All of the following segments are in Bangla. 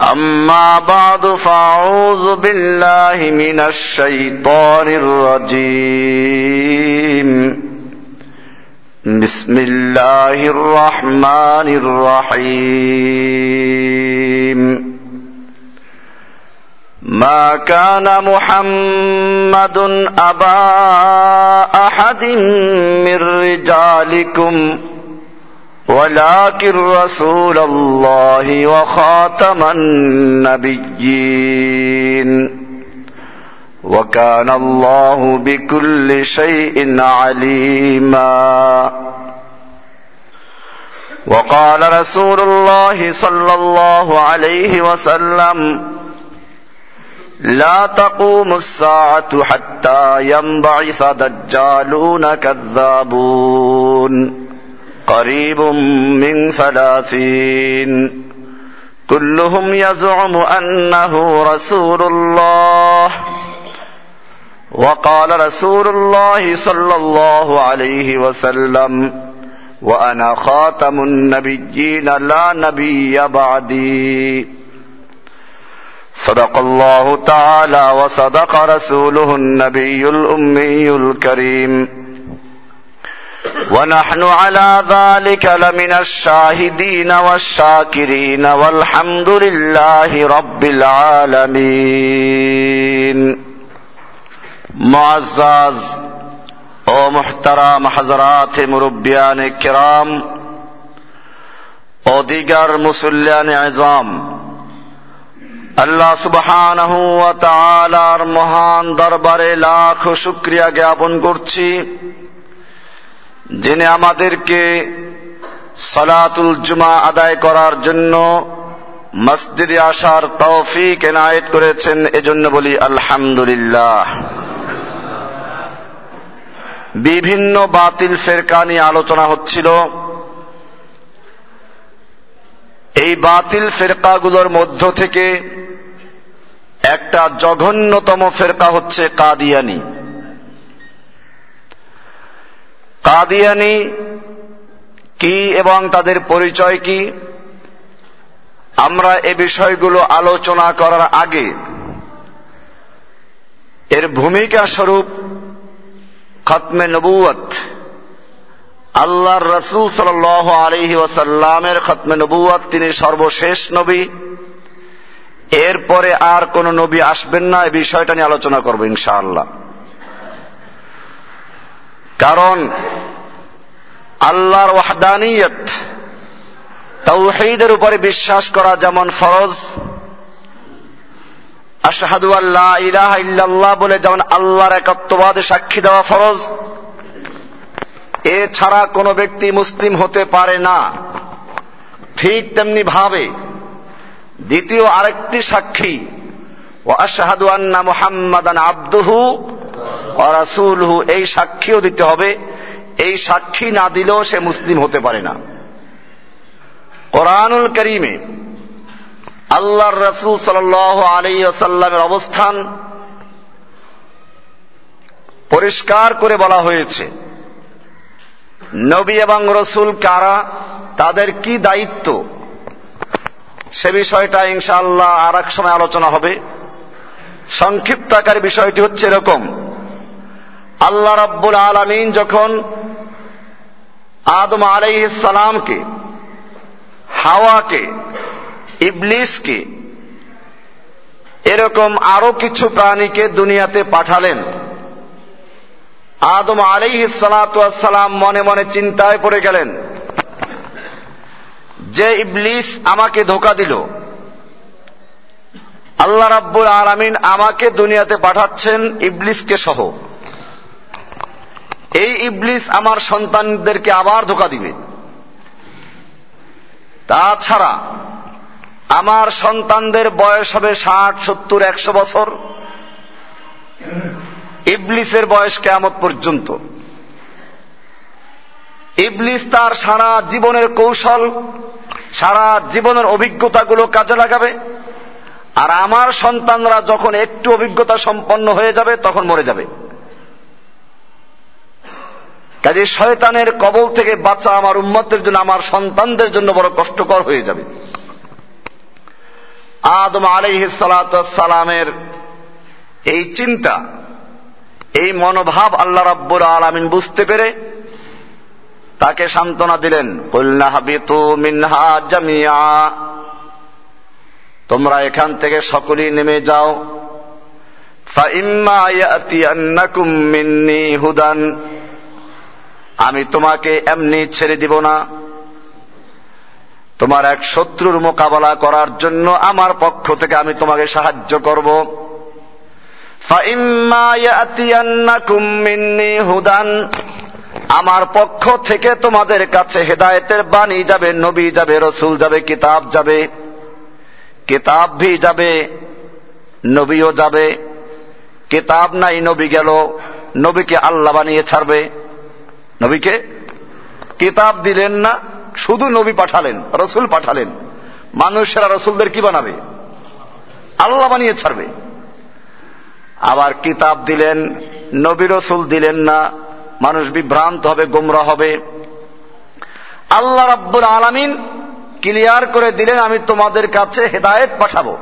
أما بعد فأعوذ بالله من الشيطان الرجيم. بسم الله الرحمن الرحيم. ما كان محمد أبا أحد من رجالكم ولكن رسول الله وخاتم النبيين. وكان الله بكل شيء عليما. وقال رسول الله صلى الله عليه وسلم لا تقوم الساعة حتى ينبعث دجالون كذابون. قريب من ثلاثين. كلهم يزعم أنه رسول الله. وقال رسول الله صلى الله عليه وسلم وأنا خاتم النبيين لا نبي بعدي. صدق الله تعالى وصدق رسوله النبي الأمي الكريم. ونحن على ذلك لمن الشاهدين والشاكرين والحمد لله رب العالمين معزز ও محترم حضرات মুরব্বিয়ান কিরাম ও দিগার মুসল্লিয়ান আজম আল্লাহ সুবহানাহু ওয়া তাআলার মহান দরবারে লাখ শুকরিয়া জ্ঞাপন করছি যিনি আমাদেরকে সালাতুল জুমা আদায় করার জন্য মসজিদে আসার তৌফিক এনায়েত করেছেন, এজন্য বলি আলহামদুলিল্লাহ। বিভিন্ন বাতিল ফেরকা নিয়ে আলোচনা হচ্ছিল। এই বাতিল ফেরকাগুলোর মধ্য থেকে একটা জঘন্যতম ফেরকা হচ্ছে কাদিয়ানি। কাদিয়ানি কি এবং তাদের পরিচয় কি? আমরা এ বিষয়গুলো আলোচনা করার আগে এর ভূমিকা স্বরূপ খতমে নবুয়ত আল্লাহর রসুল সাল আলহি ওয়াসাল্লামের খতমে নবুয়াত তিনি সর্বশেষ নবী। এরপরে আর কোন নবী আসবেন না এই বিষয়টা নিয়ে আলোচনা করব ইনশাআল্লাহ। কারণ আল্লাহর ওয়াহদানিয়ত তৌহিদের উপরে বিশ্বাস করা যেমন ফরজ, আশহাদু আল্লাহ ইলাহা ইল্লাল্লাহ বলে যেমন আল্লাহর একত্ববাদে সাক্ষী দেওয়া ফরজ, এছাড়া কোনো ব্যক্তি মুসলিম হতে পারে না। ঠিক তেমনি ভাবে দ্বিতীয় আরেকটি সাক্ষী ও আশাহাদু আন্না মুহাম্মাদান আব্দুহু ও রাসূলহু এই সাক্ষীও দিতে হবে। এই সাক্ষী না দিলেও সে মুসলিম হতে পারে না। কোরআনুল করিমে আল্লাহর রসুল সাল আলী সাল্লামের অবস্থান পরিষ্কার করে বলা হয়েছে। নবী এবং রসুল কারা, তাদের কি দায়িত্ব? সে বিষয়টা ইনশাআল্লাহ আর এক সময় আলোচনা হবে। সংক্ষিপ্ত আকার বিষয়টি হচ্ছে এরকম। আল্লাহ রাব্বুল আলমিন যখন আদম সালামকে, হাওয়াকে, ইবলিসকে এরকম আরও কিছু প্রাণীকে দুনিয়াতে পাঠালেন, আদম আলী সালাম মনে মনে চিন্তায় পড়ে গেলেন, যে ইবলিস আমাকে ধোকা দিল, আল্লাহ রাব্বুল আলমিন আমাকে দুনিয়াতে পাঠাচ্ছেন ইবলিসকে সহ। এই ইবলিস আমার সন্তানদেরকে আবার ধোকা দিবে। তাছাড়া আমার সন্তানদের বয়স হবে ষাট, সত্তর, একশো বছর। ইবলিসের বয়স কেমত পর্যন্ত। ইবলিস তার সারা জীবনের কৌশল, সারা জীবনের অভিজ্ঞতাগুলো কাজে লাগাবে। আর আমার সন্তানরা যখন একটু অভিজ্ঞতা সম্পন্ন হয়ে যাবে, তখন মরে যাবে। কাজে শয়তানের কবল থেকে বাঁচা আমার উম্মতের জন্য, আমার সন্তানদের জন্য বড় কষ্টকর হয়ে যাবে। আদম সালামের এই চিন্তা, এই মনোভাব আল্লাহ রাব্বুর আলামিন বুঝতে পেরে তাকে সান্ত্বনা দিলেন মিনহা জামিয়া। তোমরা এখান থেকে সকলেই নেমে যাও। হুদান। আমি তোমাকে এমনি ছেড়ে দিব না। তোমার এক শত্রুর মোকাবেলা করার জন্য আমার পক্ষ থেকে আমি তোমাকে সাহায্য করব। হুদান। আমার পক্ষ থেকে তোমাদের কাছে হেদায়েতের বাণী যাবে, নবী যাবে, রসুল যাবে, কিতাব যাবে। কিতাব ভি যাবে, নবীও যাবে। কিতাব নাই, নবী গেল, নবীকে আল্লাহ বানিয়ে ছাড়বে। নবীকে কিতাব দিলেন না, শুধু নবী পাঠালেন, রসুল পাঠালেন। মানুষেরা রসুলদের কি বানাবে? আল্লাহ বানিয়ে ছাড়বে। আবার কিতাব দিলেন, নবী রসুল দিলেন না, মানুষ বিভ্রান্ত হবে, গোমরা হবে। আল্লাহ রাব্বুর আলামিন ক্লিয়ার করে দিলেন, আমি তোমাদের কাছে হেদায়েত পাঠাবো।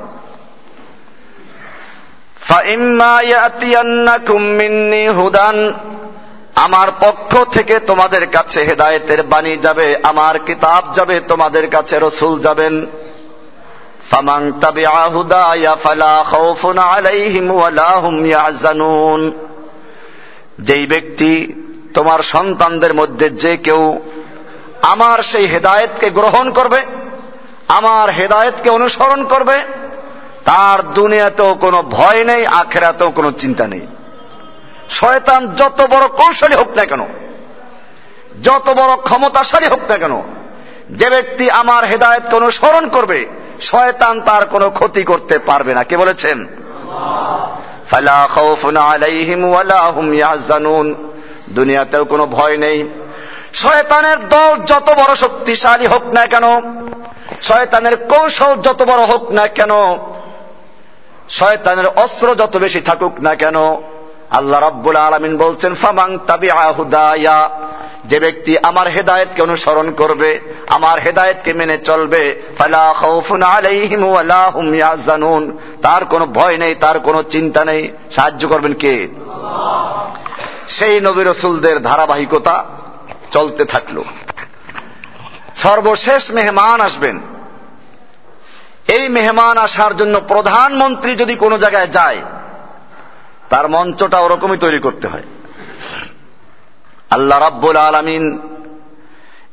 হুদান আমার পক্ষ থেকে তোমাদের কাছে হেদায়েতের বাণী যাবে, আমার কিতাব যাবে, তোমাদের কাছে রসুল যাবেন। ফামাং যেই ব্যক্তি তোমার সন্তানদের মধ্যে যে কেউ আমার সেই হেদায়েতকে গ্রহণ করবে, আমার হেদায়েতকে অনুসরণ করবে, তার দুনিয়াতেও কোনো ভয় নেই, আখেরাতেও কোনো চিন্তা নেই। শয়তান যত বড় কৌশলী হোক না কেন, যত বড় ক্ষমতাশালী হোক না কেন, যে ব্যক্তি আমার হেদায়তকে অনুসরণ করবে, শয়তান তার কোনো ক্ষতি করতে পারবে না। কে বলেছেন? দুনিয়াতেও কোনো ভয় নেই। শয়তানের দল যত বড় শক্তিশালী হোক না কেন, শয়তানের কৌশল যত বড় হোক না কেন, শয়তানের অস্ত্র যত বেশি থাকুক না কেন আল্লাহ রাব্বুল আলমিন বলছেন ফামাং তাবি আহুদায়া যে ব্যক্তি আমার হেদায়েতকে অনুসরণ করবে, আমার হেদায়েতকে মেনে চলবে তার কোনো ভয় নেই, তার কোনো চিন্তা নেই। সাহায্য করবেন কে? সেই নবী রসুলদের ধারাবাহিকতা চলতে থাকল। সর্বশেষ মেহমান আসবেন। এই মেহমান আসার জন্য প্রধানমন্ত্রী যদি কোনো জায়গায় যায় তার মঞ্চটা ওরকমই তৈরি করতে হয়। আল্লাহ রাব্বুল আলমিন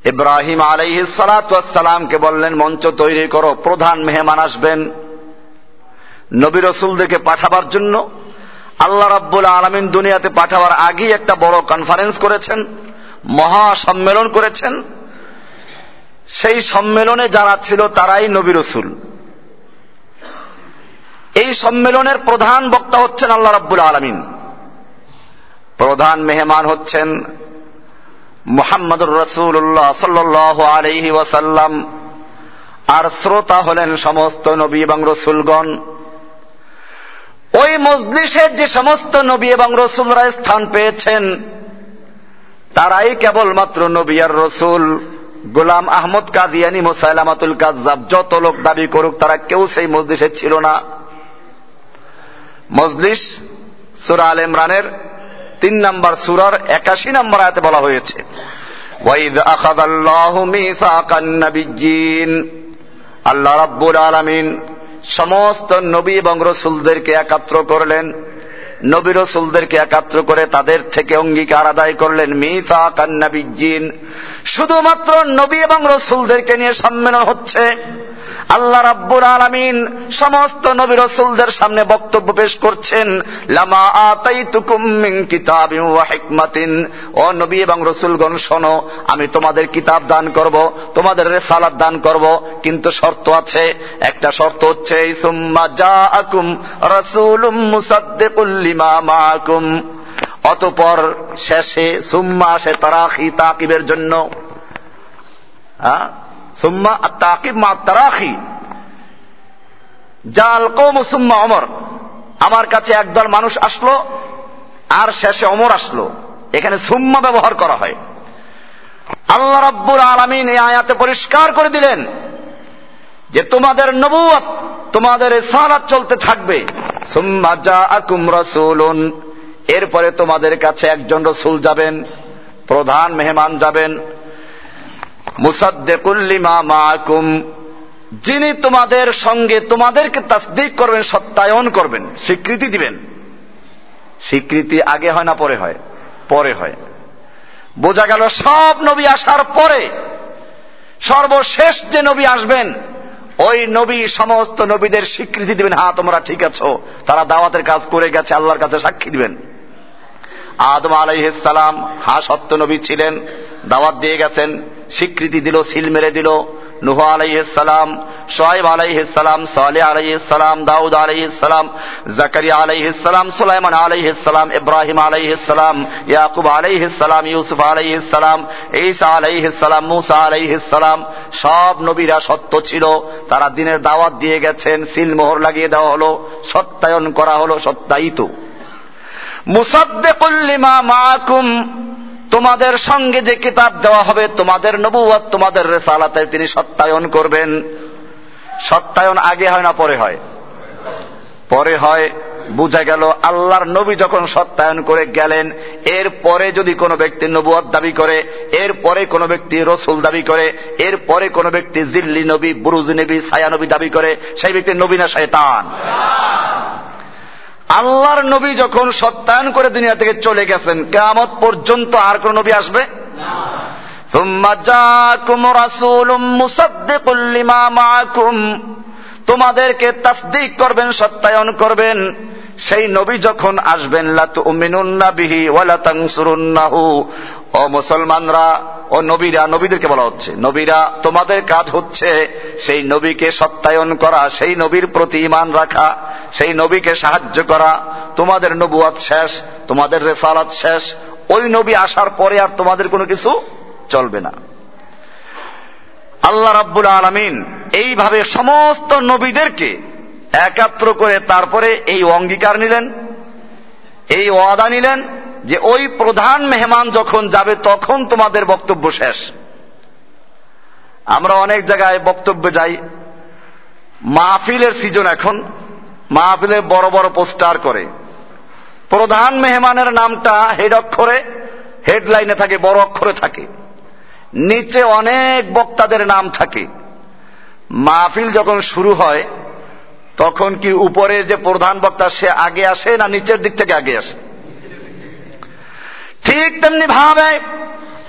ইব্রাহিম আলাইহ সালাতামকে বললেন, মঞ্চ তৈরি করো, প্রধান মেহমান আসবেন নবী রসুলদেরকে পাঠাবার জন্য। আল্লাহ রাব্বুল আলমিন দুনিয়াতে পাঠাবার আগেই একটা বড় কনফারেন্স করেছেন, মহা সম্মেলন করেছেন। সেই সম্মেলনে যারা ছিল তারাই নবী রসুল। এই সম্মেলনের প্রধান বক্তা হচ্ছেন আল্লাহ রাব্বুল আলমিন। প্রধান মেহমান হচ্ছেন মোহাম্মদুর রসুল্লাহ সাল্লাহ আলহি ওয়াসাল্লাম আর শ্রোতা হলেন সমস্ত নবী এবং রসুলগণ। ওই মজলিসের যে সমস্ত নবী এবং রসুলরা স্থান পেয়েছেন, তারাই কেবলমাত্র নবী আর রসুল। গোলাম আহমদ কাদিয়ানি মোসাইলামাতুল কাজাব যত লোক দাবি করুক, তারা কেউ সেই মজলিসে ছিল না। মজলিস, সুরা আল ইমরানের তিন নম্বর সুরার একাশি নম্বর আয়াতে বলা হয়েছে। ওয়াইদ আখাদাল্লাহু মিসাকান নাবিয়্যিন, আল্লাহ রাব্বুল আলামিন সমস্ত নবী এবং রসুলদেরকে একাত্র করলেন। নবী রসুলদেরকে একাত্র করে তাদের থেকে অঙ্গীকার আদায় করলেন। মিসা কান্নাবিজিন শুধুমাত্র নবী এবং রসুলদেরকে নিয়ে সম্মেলন হচ্ছে। আল্লাহ রাব্বুল আলামিন সমস্ত নবী রসুলদের সামনে বক্তব্য পেশ করছেন, লামা আতাইতুকুম মিন কিতাবিন ওয়া হিকমাতিন। ও নবী এবং রসুলগণ, শোনো, আমি তোমাদের কিতাব দান করব, তোমাদের রেসালাত দান করব, কিন্তু শর্ত আছে। একটা শর্ত হচ্ছে, সুম্মা জাআকুম রাসূলুম মুসাদ্দিকুল লিমা মাআকুম। অতপর শেষে সুম্মা সে তারাখি, তাকিবের জন্য। হ্যাঁ সুম্মা তাকিব মা তারাখি জাল অমর আমার কাছে একদল মানুষ আসলো, আর শেষে অমর আসলো। এখানে সুম্মা ব্যবহার করা হয়। আল্লাহ রব্বুর আলমিন এই আয়াতে পরিষ্কার করে দিলেন যে তোমাদের নবুয়ত তোমাদের সালাত চলতে থাকবে। সুম্মা যা আকুম রসুলুন। এরপরে তোমাদের কাছে একজন রসুল যাবেন, প্রধান মেহমান যাবেন। মুসাদ্দেকুল্লিমা যিনি তোমাদের সঙ্গে তোমাদেরকে তাসদিক করবেন, সত্যায়ন করবেন, স্বীকৃতি দিবেন। স্বীকৃতি আগে হয় না, পরে হয়। পরে হয়। বোঝা গেল সব নবী আসার পরে সর্বশেষ যে নবী আসবেন, ওই নবী সমস্ত নবীদের স্বীকৃতি দিবেন। হ্যাঁ তোমরা ঠিক আছো। তারা দাওয়াতের কাজ করে গেছে, আল্লাহর কাছে সাক্ষী দিবেন। আদম আলাইহিসালাম হা সত্য নবী ছিলেন। দাওয়াত দিয়ে গেছেন স্বীকৃতি দিল সিল মেরে দিল নুহ আলাইহিসালাম সোহাইব আলাইহিসালাম সালে আলাইহিসালাম দাউদ আলাইহিসালাম জাকারিয়া আলাইহিসালাম সুলাইমান আলাইহিসালাম ইব্রাহিম আলাইহিসালাম ইয়াকুব আলাইহিসালাম ইউসুফ আলাইহিসালাম ঈসা আলাইহিসালাম মুসা আলাইহিসালাম সব নবীরা সত্য ছিল তারা দিনের দাওয়াত দিয়ে গেছেন সিল মোহর লাগিয়ে দেওয়া হলো সত্যায়ন করা হলো সত্যায়িত মুসাদ্দেকুল্লিমা মাকুম তোমাদের সঙ্গে যে কিতাব দেওয়া হবে, তোমাদের নবুয়াত তোমাদের রেসালাতে তিনি সত্যায়ন করবেন। সত্যায়ন আগে হয় না, পরে হয়? পরে হয়, বুঝা গেল, আল্লাহর নবী যখন সত্যায়ন করে গেলেন এর পরে যদি কোনো ব্যক্তি নবুয়াদ দাবি করে এর পরে কোনো ব্যক্তি রসুল দাবি করে এর পরে কোনো ব্যক্তি জিল্লি নবী, বুরুজ নবী, ছায়া নবী দাবি করে, সেই ব্যক্তি নবী না আল্লাহর নবী যখন সত্যায়ন করে দুনিয়া থেকে চলে গেছেন কেমত পর্যন্ত আর কোন নবী আসবে? তোমাদেরকে তাসদিক করবেন, সত্যায়ন করবেন। সেই নবী যখন আসবেন বিহি ওয়ালাতাংসুরুন্নাহু ও মুসলমানরা ও নবীরা, নবীদেরকে বলা হচ্ছে। নবীরা, তোমাদের কাজ হচ্ছে সেই নবীকে সত্যায়ন করা, সেই নবীর প্রতি ইমান রাখা, সেই নবীকে সাহায্য করা। তোমাদের নবুয়াত শেষ, তোমাদের রেসালাত শেষ। ওই নবী আসার পরে আর তোমাদের কোনো কিছু চলবে না। আল্লাহ রাব্বুল আলমিন এইভাবে সমস্ত নবীদেরকে একাত্র করে তারপরে এই অঙ্গীকার নিলেন, এই ওয়াদা নিলেন যে ওই প্রধান মেহমান যখন যাবে, তখন তোমাদের বক্তব্য শেষ। আমরা অনেক জায়গায় বক্তব্যে যাই। মাহফিলের সিজন এখন। মাহফিলের বড় বড় পোস্টার করে। প্রধান মেহমানের নামটা হেড অক্ষরে হেডলাইনে থাকে, বড় অক্ষরে থাকে। নিচে অনেক বক্তাদের নাম থাকে। মাহফিল যখন শুরু হয়, তখন কি উপরে যে প্রধান বক্তা, সে আগে আসে না নিচের দিক থেকে আগে আসে? ঠিক তেমনি ভাবে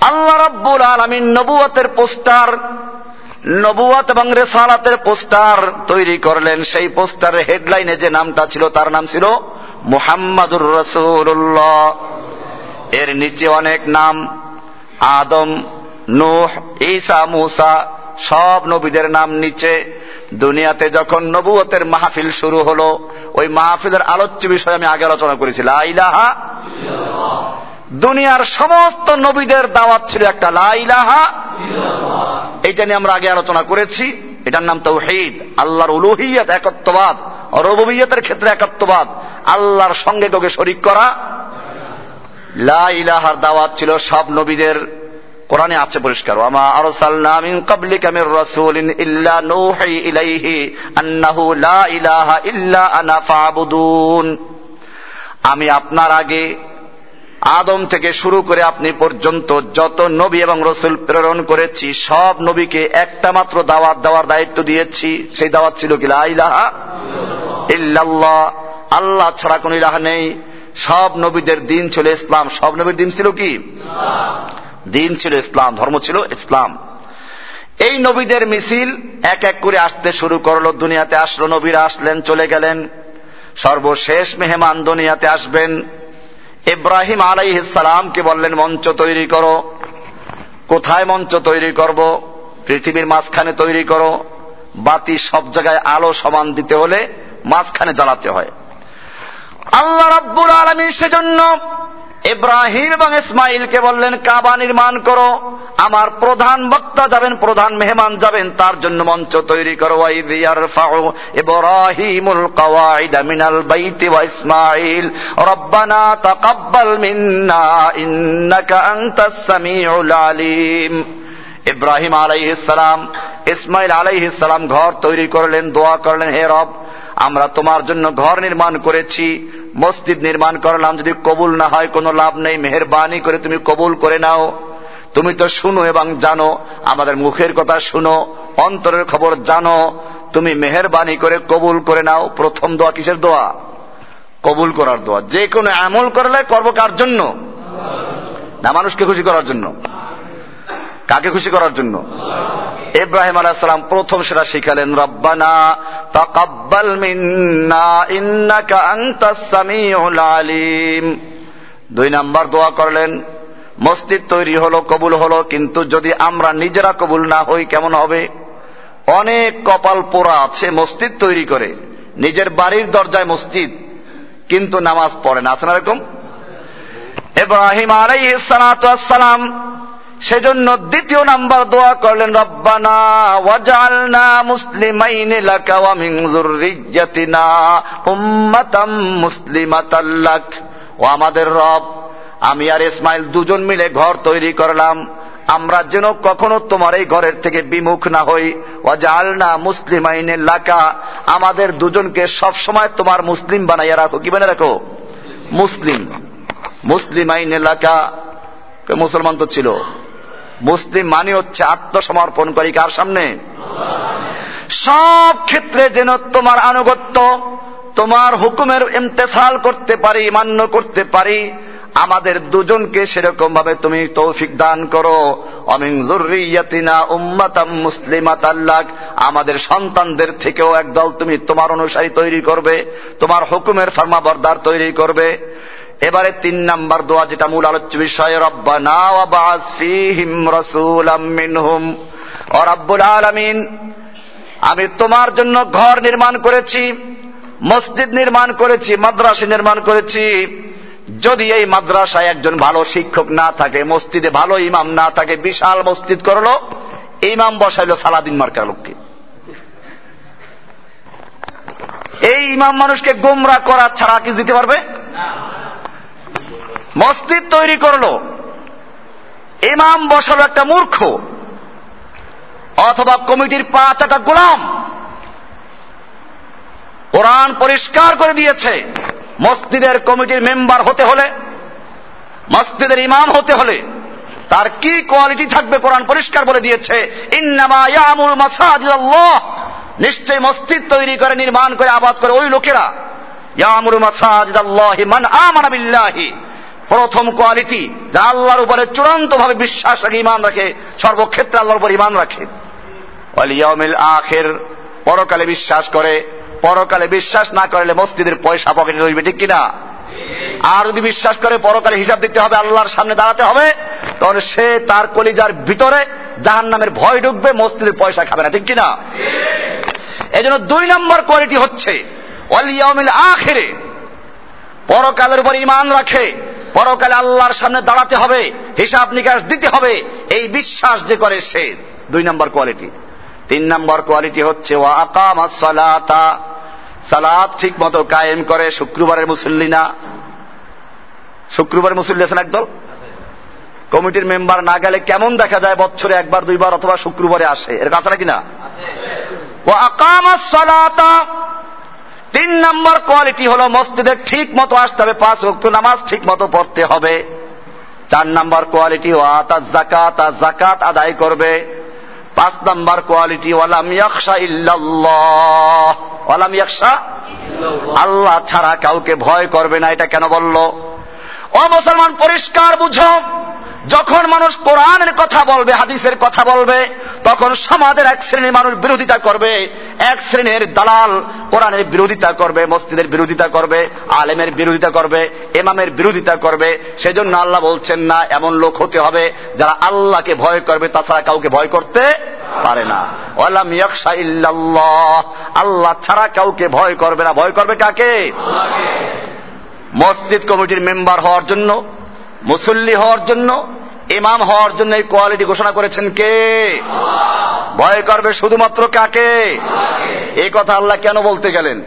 আল্লাহ রব্বুল আলমিন নবুয়তের পোস্টার, নবুয়াত এবং রেসালাতের পোস্টার তৈরি করলেন। সেই পোস্টারের হেডলাইনে যে নামটা ছিল, তার নাম ছিল মুহাম্মাদুর রসুল্লাহ এর নিচে অনেক নাম, আদম, নুহ, ঈসা, মুসা, সব নবীদের নাম নিচে। দুনিয়াতে যখন নবুয়তের মাহফিল শুরু হলো, ওই মাহফিলের আলোচ্য বিষয়ে আমি আগে আলোচনা করেছি লাইলাহা দুনিয়ার সমস্ত নবীদের দাওয়াত ছিল একটা লাইলাহা এইটা নিয়ে আমরা আগে আলোচনা করেছি। এটার নাম তো তৌহিদ আল্লাহর উলুহিয়াত একত্ববাদ। রবিয়তের ক্ষেত্রে একত্ববাদ। আল্লাহর সঙ্গে তোকে শরিক করা। লা ইলাহার দাওয়াত ছিল সব নবীদের। কোরআনে আছে পরিষ্কার। আমা আরসালনা মিন ক্বাবলিকা মির রাসূলিন ইল্লা নূহি ইলাইহি আন্নাহু লা ইলাহা ইল্লা আনা ফাবুদুন। আমি আপনার আগে আদম থেকে শুরু করে আপনি পর্যন্ত যত নবী এবং রসুল প্রেরণ করেছি, সব নবীকে একটা মাত্র দাওয়াত দেওয়ার দায়িত্ব দিয়েছি। সেই দাওয়াত ছিল কি? ইলাহা ইল্লাল্লাহ। আল্লাহ ছাড়া কোন ইলাহা নেই। সব নবীদের দিন ছিল ইসলাম। সব নবীর দিন ছিল কি? দিন ছিল ইসলাম। ধর্ম ছিল ইসলাম। এই নবীদের মিছিল এক এক করে আসতে শুরু করল। দুনিয়াতে আসলো, নবীরা আসলেন, চলে গেলেন। সর্বশেষ মেহমান দুনিয়াতে আসবেন। ইব্রাহিম আলাইহিসালামকে বললেন, মঞ্চ তৈরি করো। কোথায় মঞ্চ তৈরি করব? পৃথিবীর মাঝখানে তৈরি করো। বাতি সব জায়গায় আলো সমান দিতে হলে মাঝখানে জ্বালাতে হয়। আল্লাহ রাব্বুল আলমী সেজন্য ইব্রাহিম এবং ইসমাইলকে বললেন, কাবা নির্মাণ করো, আমার প্রধান বক্তা যাবেন, প্রধান মেহমান যাবেন, তার জন্য মঞ্চ তৈরি করো। ইব্রাহিমুল কওয়াইদ মিনাল বাইতি ওয়া ইসমাইল। রব্বানা তাকাব্বাল মিন্না ইন্নাকা আনতাস সামিউল আলিম। ইব্রাহিম আলাইহিস সালাম, ইসমাইল আলাইহিস সালাম ঘর তৈরি করলেন, দোয়া করলেন, হে রব আমরা তোমার জন্য ঘর নির্মাণ করেছি, মসজিদ নির্মাণ করলাম, যদি কবুল না হয় কোনো লাভ নেই, মেহরবানি করে তুমি কবুল করে নাও। তুমি তো শুনো এবং জানো, আমাদের মুখের কথা শুনো, অন্তরের খবর জানো, তুমি মেহরবানি করে কবুল করে নাও, প্রথম দোয়া কিসের দোয়া? কবুল করার দোয়া। যে কোনো আমল করলে করব কার জন্য? না, মানুষকে খুশি করার জন্য। কাকে খুশি করার জন্য? ইব্রাহিম আলাইসালাম প্রথম সেটা শিখালেন, রব্বানা তাকাব্বাল মিন্না ইন্নাকা আনতাস সামিউল আলিম। দুই নাম্বার দোয়া করলেন, মসজিদ তৈরি হলো, কবুল হলো, কিন্তু যদি আমরা নিজেরা কবুল না হই, কেমন হবে? অনেক কপাল পোড়া আছে মসজিদ তৈরি করে, নিজের বাড়ির দরজায় মসজিদ, কিন্তু নামাজ পড়ে না আছেন এরকম? ইব্রাহিম আলাইহিস সালাম সেজন্য দ্বিতীয় নাম্বার দোয়া করলেন, রব্বানা ওয়াজআলনা মুসলিমাইন লাকা ওয়া মিন যুররিয়্যাতিনা উম্মাতাম মুসলিমাতাল লাক। ও আমাদের রব, আমি আর ইসমাইল দুজন মিলে ঘর তৈরি করলাম। আমরা যেন কখনো তোমার এই ঘরের থেকে বিমুখ না হই। ওয়াজআলনা মুসলিমাইন লাকা, আমাদের দুজনকে সব সময় তোমার মুসলিম বানাইয়া রাখো। কি বানাই রাখো? মুসলিম। মুসলিমাইন লাকা। মুসলমান তো ছিল। মুসলিম মানে হচ্ছে আত্মসমর্পণকারী কার সামনে? সব ক্ষেত্রে যেন তোমার আনুগত্য, তোমার হুকুমের ইমতেসাল করতে পারি, মান্য করতে পারি, আমাদের দুজনকে সেরকম ভাবে তুমি তৌফিক দান করো। অমিন জুরিয়াতিনা উম্মাতাম মুসলিমাত আল্লাহ, আমাদের সন্তানদের থেকেও একদল তুমি তোমার অনুসারী তৈরি করবে, তোমার হুকুমের ফার্মাবরদার তৈরি করবে। এবারে তিন নাম্বার দোয়া যেটা মূল আলোচ্য বিষয়, রব্বানা ওয়াবাস রাব্বুল আলামিন। আমি তোমার জন্য ঘর নির্মাণ করেছি, মসজিদ নির্মাণ করেছি, মাদ্রাসা নির্মাণ করেছি। যদি এই মাদ্রাসায় একজন ভালো শিক্ষক না থাকে, মসজিদে ভালো ইমাম না থাকে, বিশাল মসজিদ করল, ইমাম বসাইল সালাদিন মার্কার লোককে। এই ইমাম মানুষকে গোমরা করা ছাড়া কিছু দিতে পারবে? মসজিদ তৈরি করল। ইমাম বসালো একটা মূর্খ, অথবা কমিটির পাঁচ একটা গোলাম। কোরআন পরিষ্কার করে দিয়েছে, মসজিদের কমিটির মেম্বার হতে হলে, মসজিদের ইমাম হতে হলে, তার কি কোয়ালিটি থাকবে কোরআন পরিষ্কার বলে দিয়েছে। নিশ্চয় মসজিদ তৈরি করে, নির্মাণ করে, আবাদ করে ওই লোকেরা। ইয়ামুল মাসাজিদ আল্লাহ মান আমানা বিল্লাহি। প্রথম কোয়ালিটি যা আল্লাহর উপরে চূড়ান্ত ভাবে বিশ্বাস রাখে ইমান রাখে, সর্বক্ষেত্রে আল্লাহর উপর ইমান রাখে। আখের, পরকালে বিশ্বাস করে, পরকালে বিশ্বাস না করলে মসজিদের পয়সা পকেটে রইবে ঠিক কিনা? আর যদি বিশ্বাস করে পরকালে হিসাব দিতে হবে, আল্লাহর সামনে দাঁড়াতে হবে, তাহলে সে তার কলিজার ভিতরে জাহান নামের ভয় ঢুকবে, মসজিদের পয়সা খাবে না, ঠিক কিনা? এই জন্য দুই নম্বর কোয়ালিটি হচ্ছে অলিয়মিল আখেরে, পরকালের উপর ইমান রাখে পরকালে আল্লাহর সামনে দাঁড়াতে হবে হিসাব নিকাশ দিতে হবে এই বিশ্বাস যে করে সে। দুই নম্বর কোয়ালিটি। তিন নম্বর কোয়ালিটি হচ্ছে সালাদ ঠিক মতো কায়েম করে শুক্রবারের মুসল্লি না। শুক্রবার মুসল্লি আছেন একদল? কমিটির মেম্বার না গেলে কেমন দেখা যায় বছরে একবার দুইবার অথবা শুক্রবারে আসে? এর কাছে নাকি না ও তিন নম্বর কোয়ালিটি হলো মসজিদে ঠিক মতো আসতে হবে, পাঁচ রক্ত নামাজ ঠিক মতো পড়তে হবে। চার নম্বর কোয়ালিটি ও আতা জাকাত আর জাকাত আদায় করবে। পাঁচ নম্বর কোয়ালিটি, ওয়ালাম ইয়াকশা ইল্লাল্লাহ। ওয়ালাম ইয়াকশা আল্লাহ ছাড়া কাউকে ভয় করবে না, এটা কেন বলল? ও মুসলমান, পরিষ্কার বুঝো। যখন মানুষ কোরআনের কথা বলবে, হাদিসের কথা বলবে, তখন সমাজের এক শ্রেণির মানুষ বিরোধিতা করবে। এক শ্রেণির দালাল কোরআনের বিরোধিতা করবে, মসজিদের বিরোধিতা করবে, আলেমের বিরোধিতা করবে এমামের বিরোধিতা করবে। সেজন্য আল্লাহ বলছেন না, এমন লোক হতে হবে যারা আল্লাহকে ভয় করবে, তাছাড়া কাউকে ভয় করতে পারে না। ওয়ালাম ইল্লাল্লাহ, আল্লাহ ছাড়া কাউকে ভয় করবে না। ভয় করবে কাকে? মসজিদ কমিটির মেম্বার হওয়ার জন্য, মুসল্লি হওয়ার জন্য ইমাম হওয়ার জন্য এই কোয়ালিটি ঘোষণা করেছেন কে? ভয় করবে শুধুমাত্র কাকে? এই কথা আল্লাহ কেন বলতে গেলেন?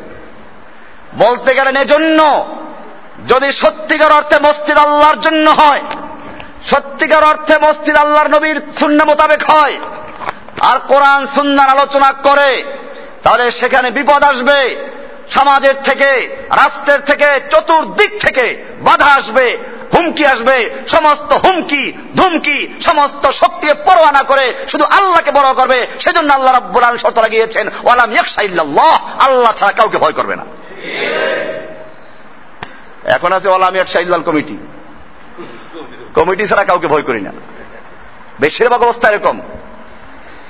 বলতে গেলেন এজন্য, যদি সত্যিকার অর্থে মসজিদ আল্লাহর জন্য হয়, সত্যিকার অর্থে মসজিদ আল্লাহর নবীর শূন্য মোতাবেক হয়, আর কোরআন সুন্নার আলোচনা করে, তাহলে সেখানে বিপদ আসবে। সমাজের থেকে, রাষ্ট্রের থেকে, চতুর্দিক থেকে বাধা আসবে, হুমকি আসবে, সমস্ত হুমকি, ধুমকি, সমস্ত শক্তিকে পরোয়া না করে শুধু আল্লাহকে বড় করবে, সেজন্য আল্লাহ রাব্বুল আলামিন শর্ত লাগিয়েছেন, ওয়ালাম ইয়াকশা ইল্লাল্লাহ, আল্লাহ ছাড়া কাউকে ভয় করবে না। এখন আছে ওয়ালাম ইয়াকশা ইল্লাল কমিটি। কমিটি ছাড়া কাউকে ভয় করি না। বেশিরভাগ অবস্থা এরকম।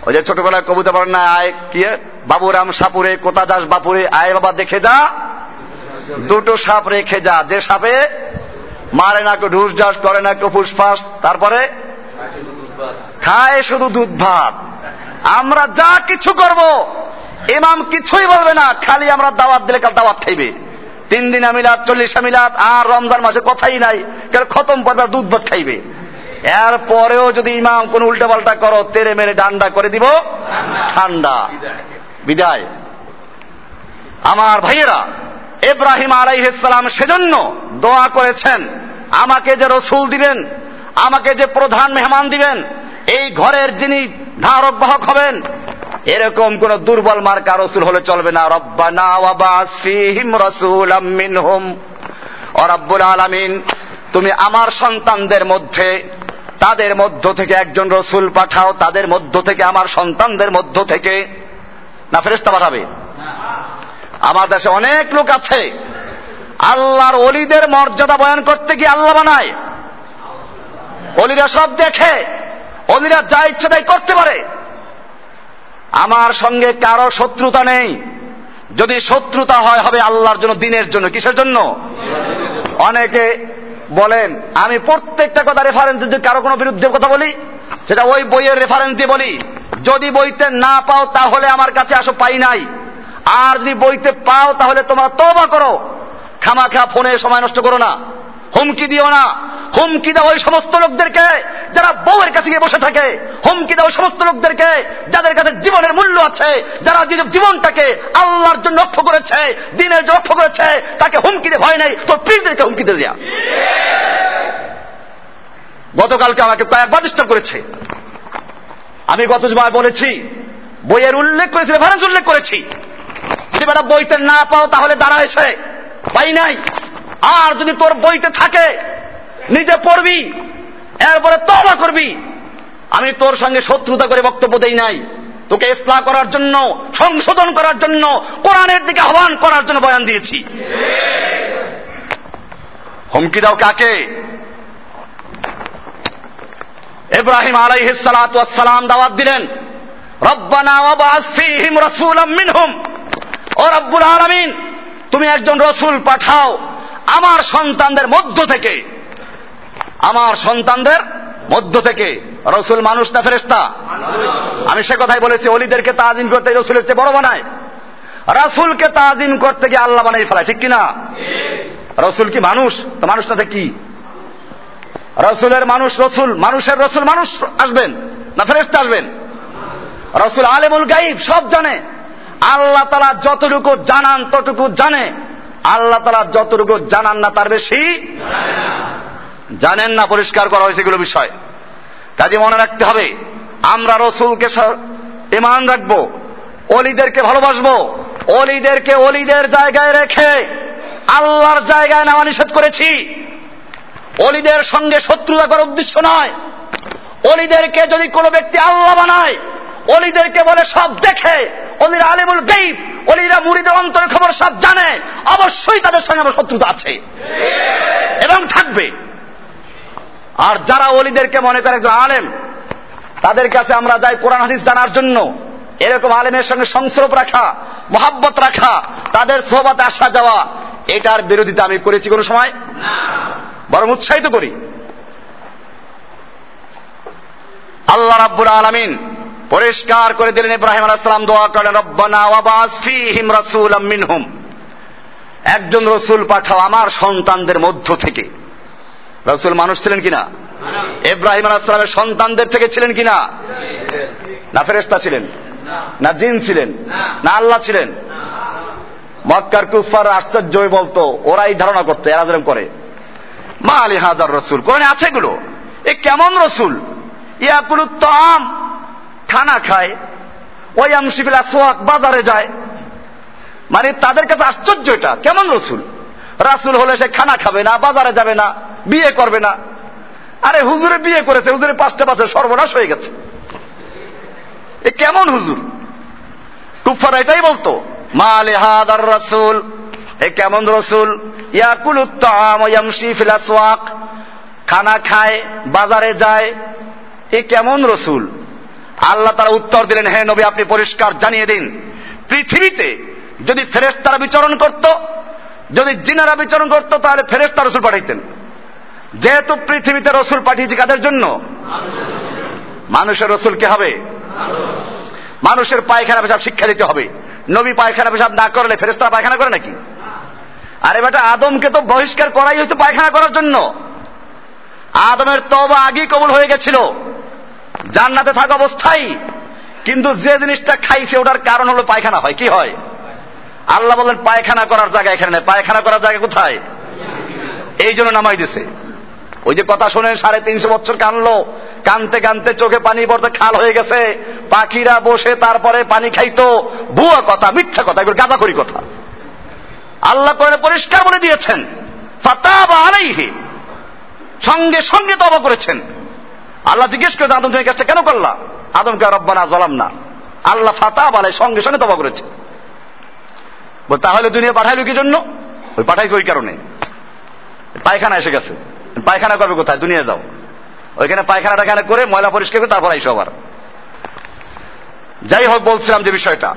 ওই যে ছোটবেলায় কবিতা পড়েন না, আয়, কি বাবুরাম সাপুরে কোথা যাস বাপুরে, আয় বাবা দেখে যা। দুটো সাপ রেখে যা। যে সাপে মারে না, কেউ ঢুস ঢাস করে না, কেউ ফুসফাস তারপরে খায় শুধু দুধ ভাত। আমরা যা কিছু করব, ইমাম কিছুই বলবে না, খালি আমরা দাওয়াত দিলে কাল দাওয়াত খাইবে। তিন দিন মিলাদ চল্লিশ মিলাদ আর রমজান মাসে কথাই নাই কারণ খতম পড়বে, দুধ ভাত খাইবে। এর পরেও যদি ইমাম কোন উল্টা পাল্টা করো, তেরে মেরে ডান্ডা করে দিব, ঠান্ডা। বিদায়। আমার ভাইয়েরা এব্রাহিম আলাইহালাম সেজন্য দোয়া করেছেন, আমাকে যে রসুল দিবেন, আমাকে যে প্রধান মেহমান দিবেন, এই ঘরের যিনি ধারক বাহক হবেন, এরকম কোন দুর্বল মার্কা রসুল হলে চলবে না। রব্বানা রব্বুল আলামিন, তুমি আমার সন্তানদের মধ্যে, তাদের মধ্য থেকে একজন রসুল পাঠাও, তাদের মধ্য থেকে, আমার সন্তানদের মধ্য থেকে। না ফেরেস্তা পাঠাবে আমার দেশে অনেক লোক আছে, আল্লাহর অলিদের মর্যাদা বয়ান করতে গিয়ে আল্লাহ বানায়। অলিরা সব দেখে অলিরা যা ইচ্ছে তাই করতে পারে। আমার সঙ্গে কারও শত্রুতা নেই। যদি শত্রুতা হয়, হবে আল্লাহর জন্য, দিনের জন্য। কিসের জন্য? অনেকে বলেন, আমি প্রত্যেকটা কথা রেফারেন্স যদি কারও কোনো বিরুদ্ধে কথা বলি, সেটা ওই বইয়ের রেফারেন্স দিয়ে বলি। যদি বইতে না পাও, তাহলে আমার কাছে আসো, পাই নাই। আর যদি বইতে পাও, তাহলে তোমরা তবা করো। খামাখা ফোনে সময় নষ্ট করো না। হুমকি দিও না। হুমকি দাও ওই সমস্ত লোকদেরকে যারা বউয়ের কাছে গিয়ে বসে থাকে। হুমকি দাও সমস্ত লোকদেরকে যাদের কাছে জীবনের মূল্য আছে, যারা জীবনটাকে আল্লাহর জন্য লক্ষ্য করেছে, দিনের জন্য লক্ষ্য করেছে, তাকে হুমকি দিয়ে ভয় নাই। তোর পীরদেরকে হুমকি দিয়ে গতকালকে আমাকে কয়েকবার ডিস্টার্ব করেছে। আমি গত জমায় বলেছি, বইয়ের উল্লেখ করেছি রেফারেন্স উল্লেখ করেছি। যদি বেটা বইতে না পাও তাহলে দাঁড়া এসে, পাই নাই। আর যদি তোর বইতে থাকে, নিজে পড়বি, এরপরে তবা করবি। আমি তোর সঙ্গে শত্রুতা করে বক্তব্য দেই নাই। তোকে ইসলাম করার জন্য, সংশোধন করার জন্য, কোরআনের দিকে আহ্বান করার জন্য বয়ান দিয়েছি। হুমকি দাও কাকে? ইব্রাহিম আলাইহিসসালাম দাওয়াত দিলেন রব্বানা ওয়াবাস ফীহিম রাসূলাম মিনহুম। ও রব্বুল আলামিন তুমি একজন রসুল পাঠাও আমার সন্তানদের মধ্য থেকে। আমার সন্তানদের মধ্য থেকে। রসুল মানুষ না ফেরেস্তা আমি সে কথাই বলেছি অলিদেরকে তাজিম করতে রসুলের চেয়ে বড় বানায়। রাসুলকে তাজিম করতে গিয়ে আল্লাহ বানাই ফেলায় ঠিক কিনা? রসুল কি মানুষ? তো মানুষ না কি? রসুলের মানুষ রসুল, মানুষের রসুল মানুষ আসবেন, না ফেরেস্তা আসবেন? রসুল আলেমুল গাইব, সব জানে। আল্লাহ তালা যতটুকু জানান ততটুকু জানে। আল্লাহ তালা যতটুকু জানান না তার বেশি জানেন না, পরিষ্কার করা হয়েছে এগুলো বিষয়। কাজে মনে রাখতে হবে, আমরা রসুলকে ইমান রাখব, অলিদেরকে ভালোবাসবো, অলিদেরকে অলিদের জায়গায় রেখে আল্লাহর জায়গায় নেওয়া নিষেধ করেছি। অলিদের সঙ্গে শত্রুতা করার উদ্দেশ্য নয়। অলিদেরকে যদি কোনো ব্যক্তি আল্লাহ বানায়, অলিদেরকে বলে সব দেখে, অলিরা আলিমুল গেইব অলিরা মুড়িদের অন্তরের খবর সব জানে, অবশ্যই তাদের সঙ্গে আমার শত্রুতা আছে। এবং থাকবে। আর যারা অলিদেরকে মনে করে একজন আলেম, তাদের কাছে আমরা যাই কোরআন হাদিস জানার জন্য, এরকম আলেমের সঙ্গে সংস্রব রাখা, মহাব্বত রাখা, তাদের সোহবাতে আসা যাওয়া, এটার বিরোধিতা আমি করেছি কোন সময়? বরং উৎসাহিত করি। আল্লাহ রাব্বুল আলমিন পরিষ্কার করে দিলেন ইব্রাহিম আলাইসালাম দোয়া করেন রব্বানা ওয়াবাস ফিহিম মিনহুম। একজন রসুল পাঠাও আমার সন্তানদের মধ্য থেকে। রসুল মানুষ ছিলেন কিনা ইব্রাহিম আলাইসালামের সন্তানদের থেকে ছিলেন কিনা না? ফেরেস্তা ছিলেন? না জিন ছিলেন? না আল্লাহ ছিলেন? মক্কার কুফার আশ্চর্য বলতো, ওরাই ধারণা করতো, এরা করে। মা আলী হাজার রসুল। কোরআনে আছে এগুলো? এ কেমন রসুল? ইয়াকুল আম খানা খায়। ওই আমশিবিল আসোয়াক বাজারে যায়। মানে তাদের কাছে আশ্চর্য এটা। কেমন রসুল? রাসুল হলে সে খানা খাবে না, বাজারে যাবে না, বিয়ে করবে না। আরে হুজুরে বিয়ে করেছে, হুজুরে পাঁচটা বছর সর্বনাশ হয়ে গেছে। এ কেমন হুজুর? কুফার এটাই বলতো, মা লেহাদার রসুল, এ কেমন রসুল? খানা খায়, বাজারে যায়। এ কেমন রসুল? আল্লাহ তারা উত্তর দিলেন হ্যাঁ নবী, আপনি পরিষ্কার জানিয়ে দিন। পৃথিবীতে যদি ফেরেস্তারা বিচরণ করত, যদি জিনারা বিচরণ করত, তাহলে ফেরেস্তা রসুল পাঠাইতেন। যেহেতু পৃথিবীতে রসুল পাঠিয়েছি কাদের জন্য? মানুষের রসুল কে হবে? মানুষের পায়খানা পেশাব শিক্ষা দিতে হবে। নবী পায়খানা পেশাব না করলে ফেরেস্তারা পায়খানা করে নাকি? আরে বেটা, আদমকে তো বহিষ্কার করাই হয়েছে পায়খানা করার জন্য। আদমের তবা আগেই কবুল হয়ে গেছিল। জান্নাতে থাকা অবস্থায়। কিন্তু যে জিনিসটা খাইছে, ওটার কারণ হলো পায়খানা হয়। কি হয়? আল্লাহ বললেন, পায়খানা করার জায়গা এখানে নেই। পায়খানা করার জায়গা কোথায়? এই জন্য নামাই দিছে। ওই যে কথা শোনেন, সাড়ে তিনশো বছর কানলো। কানতে কানতে চোখে পানি পড়তে খাল হয়ে গেছে। পাখিরা বসে তারপরে পানি খাইতো। ভুয়া কথা, মিথ্যা কথা, এগুলো গাঁদাখড়ি কথা। আল্লাহ করে পরিষ্কার বলে দিয়েছেন সঙ্গে সঙ্গে তবা করেছেন। আল্লাহ জিজ্ঞেস করেছে আদম, তুমি কাজটা কেন করলা? আদমকে রব্বানা জলাম না আল্লাহ ফাতা বালে সঙ্গে সঙ্গে তবা করেছে। তাহলে দুনিয়া পাঠাইলো কি জন্য? ওই পাঠাইছে ওই কারণে। পায়খানা এসে গেছে। পায়খানা করবে কোথায়? দুনিয়া যাও। ওইখানে পায়খানা টাখানা করে ময়লা পরিষ্কার করে তারপর আইসো আবার। যাই হোক, বলছিলাম যে বিষয়টা।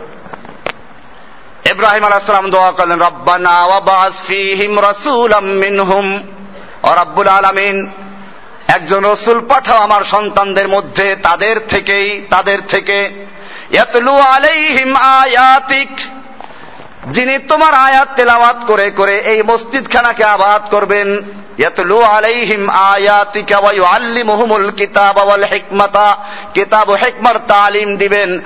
ইব্রাহিম আলাইসালাম দোয়া করলেন, রব্বানা ওয়াবাস ফিহিম রাসূলাম মিনহুম। ও রাব্বুল আলামিন, একজন রসুল পাঠাও আমার সন্তানদের মধ্যে, তাদের থেকেই, তাদের থেকে। ইয়াতলু আলাইহিম আয়াতিক। যিনি তোমার আয়াত তেলাওয়াত করে করে এই মসজিদখানাকে আবাদ করবেন আলাইহিম তালিম দিবেন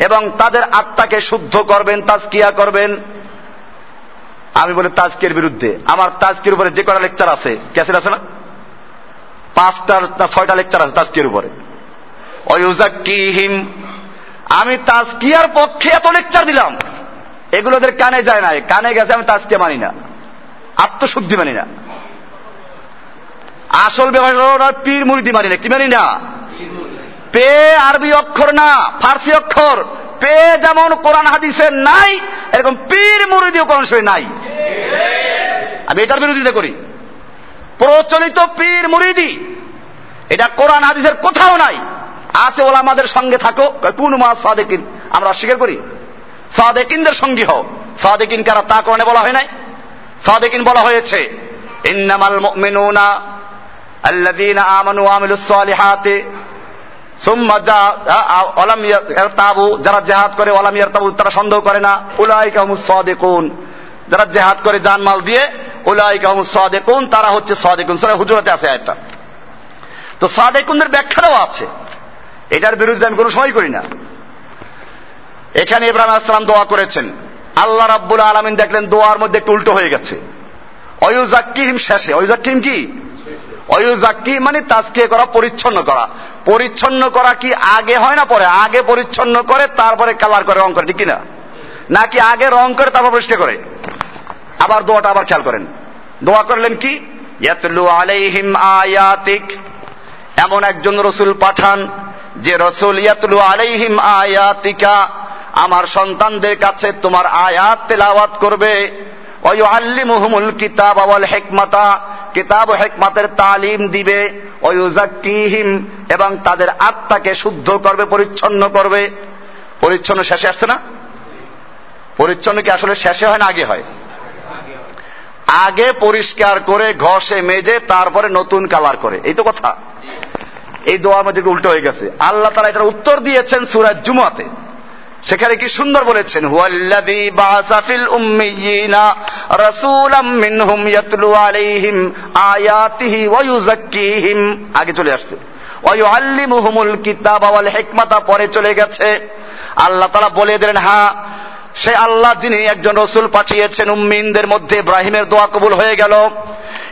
এবং তাদের আত্মাকে শুদ্ধ করবেন, তাজকিয়া করবেন। আমি বলি তাজকির বিরুদ্ধে। আমার তাজকির উপরে যে কটা লেকচার আছে, ক্যাসেট আছে না? পাঁচটা ছয়টা লেকচার আছে তাজকির উপরে। অয়ুজাক্কিহিম আমি তাজকিয়ার পক্ষে এত লেকচার দিলাম। এগুলো ওদের কানে যায় না কানে গেছে, আমি তাজকিয়া মানি না। আত্মশুদ্ধি মানি না। আসল ব্যবসা পীর মুরিদি মানি না। কি মানি না? পে আরবি অক্ষর না, ফার্সি অক্ষর। পে যেমন কোরআন হাদিসের নাই, এরকম পীর মুরিদিও কোরআন শরীফ নাই। আমি এটার বিরোধিতা করি। প্রচলিত পীর মুরিদি, এটা কোরআন, হাদিসের কোথাও নাই। আছে ওলা আমাদের সঙ্গে থাকো। কোন মা সাদেকিন? আমরা অস্বীকার করি। সাদেকিনদের সঙ্গী হও। সাদেকিন কারা তা কোরআনে বলা হয় নাই। সাদেকিন বলা হয়েছে, ইন্নামাল মুমিনুনা আল্লাযীনা আমানু ওয়া আমিলুস সালিহাতি সুম্মা যা ওলাম তাবু যারা জেহাদ করে ওলাম তাবু তারা সন্দেহ করে না। উলাইকা হুমুস সাদিকুন। যারা জেহাদ করে জানমাল দিয়ে, উলাইকা হুমুস সাদিকুন। তারা হচ্ছে সাদিকুন। সূরা হুজুরাতে আছে আয়াতটা। তো সাদেকুনদের ব্যাখ্যাটাও আছে। এটার বিরুদ্ধে আমি কোনো সময় করি না। এখানে ইব্রাহিম আসলাম দোয়া করেছেন। আল্লাহ রাব্বুল আলমিন দেখলেন দোয়ার মধ্যে একটু উল্টো হয়ে গেছে। অয়ুজাক্কিহিম শেষে। অয়ুজাক্কিহিম কি? অয়ুজাক্কি মানে তাজকে করা, পরিচ্ছন্ন করা। পরিচ্ছন্ন করা কি আগে হয় না পরে? আগে পরিচ্ছন্ন করে, তারপরে কালার করে, রং করে, ঠিক কিনা? নাকি আগে রং করে, তারপর পরিষ্কার করে? আবার দোয়াটা আবার খেয়াল করেন। দোয়া করলেন কি? আলাইহিম আয়াতিক। এমন একজন রসুল পাঠান যে রসুল, ইয়াতলু আলাইহিম আয়াতিকা আমার সন্তানদের কাছে তোমার আয়াত তেলাওয়াত করবে। ওয়ুআল্লিমুহুমুল কিতাব ওয়াল হেকমাতা কিতাব হেকমাতের তালিম দিবে। ওয়ুজাক্কিহিম এবং তাদের আত্মাকে শুদ্ধ করবে, পরিচ্ছন্ন করবে। পরিচ্ছন্ন শেষে আসছে না? পরিচ্ছন্ন কি আসলে শেষে হয় না আগে হয়? আগে পরিষ্কার করে ঘষে, মেজে, তারপরে নতুন কালার করে। এই তো কথা। এই দোয়ার মধ্যে উল্টো হয়ে গেছে? আল্লাহ তারা এটার উত্তর দিয়েছেন সুরাজ জুমাতে সেখানে কি সুন্দর বলেছেন, হুয়াল্লাযী বাআসা ফিল উম্মিয়িনা রাসূলাম মিনহুম ইয়াতলু আলাইহিম আয়াতিহি ওয়া ইউযাক্কিহিম। আগে চলে আসছে। ওয়া ইউআল্লিমুহুমুল কিতাবা ওয়াল হিকমাতা পরে চলে গেছে। আল্লাহ তাআলা বলে দিলেন হ্যাঁ সে আল্লাহ যিনি একজন রসুল পাঠিয়েছেন, উম্মিনদের মধ্যে ইব্রাহিমের দোয়া কবুল হয়ে গেল।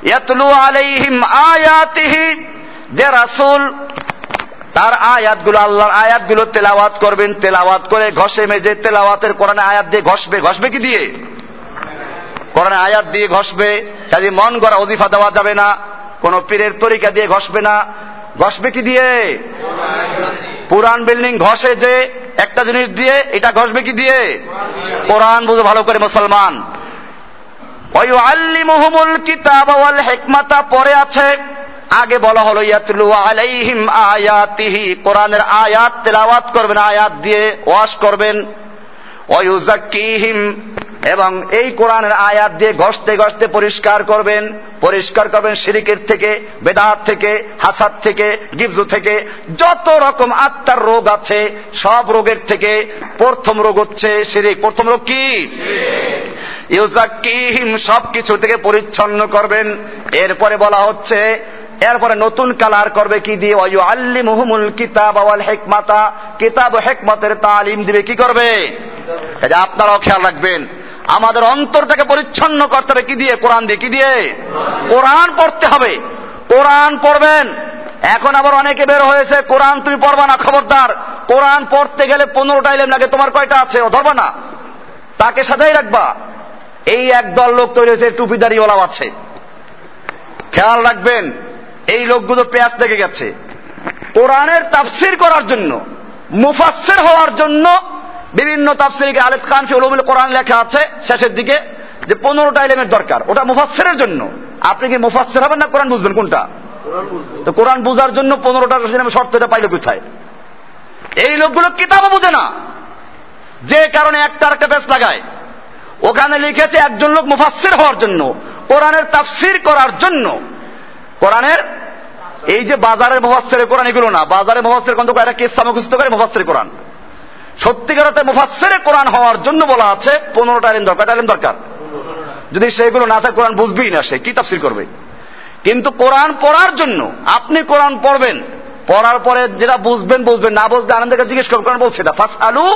ইয়াতলু আলাইহিম আয়াতিহি যে রাসুল তার আয়াতগুলো, আল্লাহর আয়াতগুলো তেলাওয়াত করবেন, তেলাওয়াত করে ঘষে মেজে তেলাওয়াতের কোরআনে আয়াত দিয়ে ঘষবে। ঘষবে কি দিয়ে? কোরআনে আয়াত দিয়ে ঘষবে, কাজে মন গড়া অজিফা দেওয়া যাবে না, কোন পীরের তরিকা দিয়ে ঘষবে না। ঘষবে কি দিয়ে? পুরান বিল্ডিং ঘষে যে একটা জিনিস দিয়ে, এটা ঘষবে কি দিয়ে? কোরআন বুঝে ভালো করে মুসলমান। আল্লিমুহুমুল কিতাব ওয়াল হিকমাতা পরে আছে আগে বলা হলো ইয়াতলু আলাইহিম আয়াতিহি। কোরআনের আয়াত তেলাওয়াত করবেন আয়াত দিয়ে ওয়াশ করবেন। ওয়ুজাক্কিহিম এবং এই কোরআনের আয়াত দিয়ে ঘষতে ঘষতে পরিষ্কার করবেন। পরিষ্কার করবেন শিরিকের থেকে বেদাত থেকে হাসাদ থেকে গিবজু থেকে। যত রকম আত্মার রোগ আছে সব রোগের থেকে প্রথম রোগ হচ্ছে শিরিক। প্রথম রোগ কি? ইউজাক্কিহিম সব কিছু থেকে পরিচ্ছন্ন করবেন। এরপরে বলা হচ্ছে এরপরে নতুন কালার করবে কি দিয়ে? অয়ু আল্লি মুহমুল কিতাব ওয়াল হেকমাতা। কিতাব হেকমতের তালিম দিবে কি করবে? আপনারাও খেয়াল রাখবেন, আমাদের অন্তরটাকে পরিচ্ছন্ন করতে হবে কি দিয়ে? কোরআন দিয়ে কি দিয়ে? কোরআন পড়তে হবে। কোরআন পড়বেন। এখন আবার অনেকে বের হয়েছে, কোরআন তুমি পড়বা না, খবরদার। কোরআন পড়তে গেলে পনেরোটা এলেম লাগে, তোমার কয়টা আছে? ও ধরবা না। তাকে সাজাই রাখবা। এই একদল লোক তৈরি হয়েছে, টুপিদারিওয়ালাও আছে। খেয়াল রাখবেন এই লোকগুলো পেঁয়াজ লেগে গেছে। কোরআনের তাফসির করার জন্য মুফাসের হওয়ার জন্য বিভিন্ন তাফসিরকে আলেদ খান ফিউলুল কোরআন লেখা আছে শেষের দিকে যে পনেরোটা এলেমের দরকার। ওটা মুফাসের জন্য। আপনি কি মুফাসের হবেন না কোরআন বুঝবেন কোনটা? তো কোরআন বুঝার জন্য পনেরোটা শর্ত এটা পাইলে কোথায়? এই লোকগুলো কিতাবও বুঝে না। যে কারণে একটা একটা পেস লাগায়। ওখানে লিখেছে একজন লোক মুফাসির হওয়ার জন্য কোরআনের তাফসির করার জন্য। কোরআনের? এই যে বাজারের মুফাসের কোরআন, এগুলো না। বাজারের মুফাসের কোন একটা কেস মুখস্থ করে মুফাসের কোরআন। সত্যিকার অর্থে মুফাসের কোরআন হওয়ার জন্য বলা আছে পনেরোটা আলিম দরকার। আলিম দরকার? যদি সেগুলো না থাকে, কোরআন বুঝবেই না সে। কি তাফসির করবে? কিন্তু কোরআন পড়ার জন্য আপনি কোরআন পড়বেন। পড়ার পরে যেটা বুঝবেন বুঝবেন। না বুঝলে আনন্দের জিজ্ঞেস করবেন কোরআন বলছে এটা ফাস আলু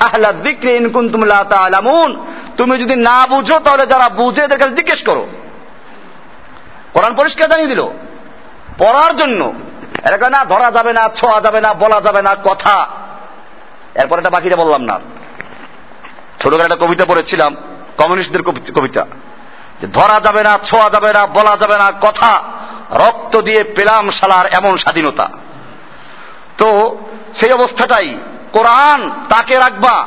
আহলা দিক্রি ইনকুন তালামুন তুমি যদি না বুঝো, তাহলে যারা বুঝে এদের কাছে জিজ্ঞেস করো। কোরআন পরিষ্কার জানিয়ে দিল। পড়ার জন্য। এরকম না, ধরা যাবে না, ছোঁয়া যাবে না, বলা যাবে না, কথা। এরপর একটা বাকিটা বললাম না। ছোটখাটো একটা কবিতা পড়েছিলাম, কমিউনিস্টদের কবিতা। যে ধরা যাবে না, ছোঁয়া যাবে না, বলা যাবে না, কথা। রক্ত দিয়ে পেলাম শালার এমন স্বাধীনতা। তো সেই অবস্থাটাই, কোরআন তাকে রাখবা,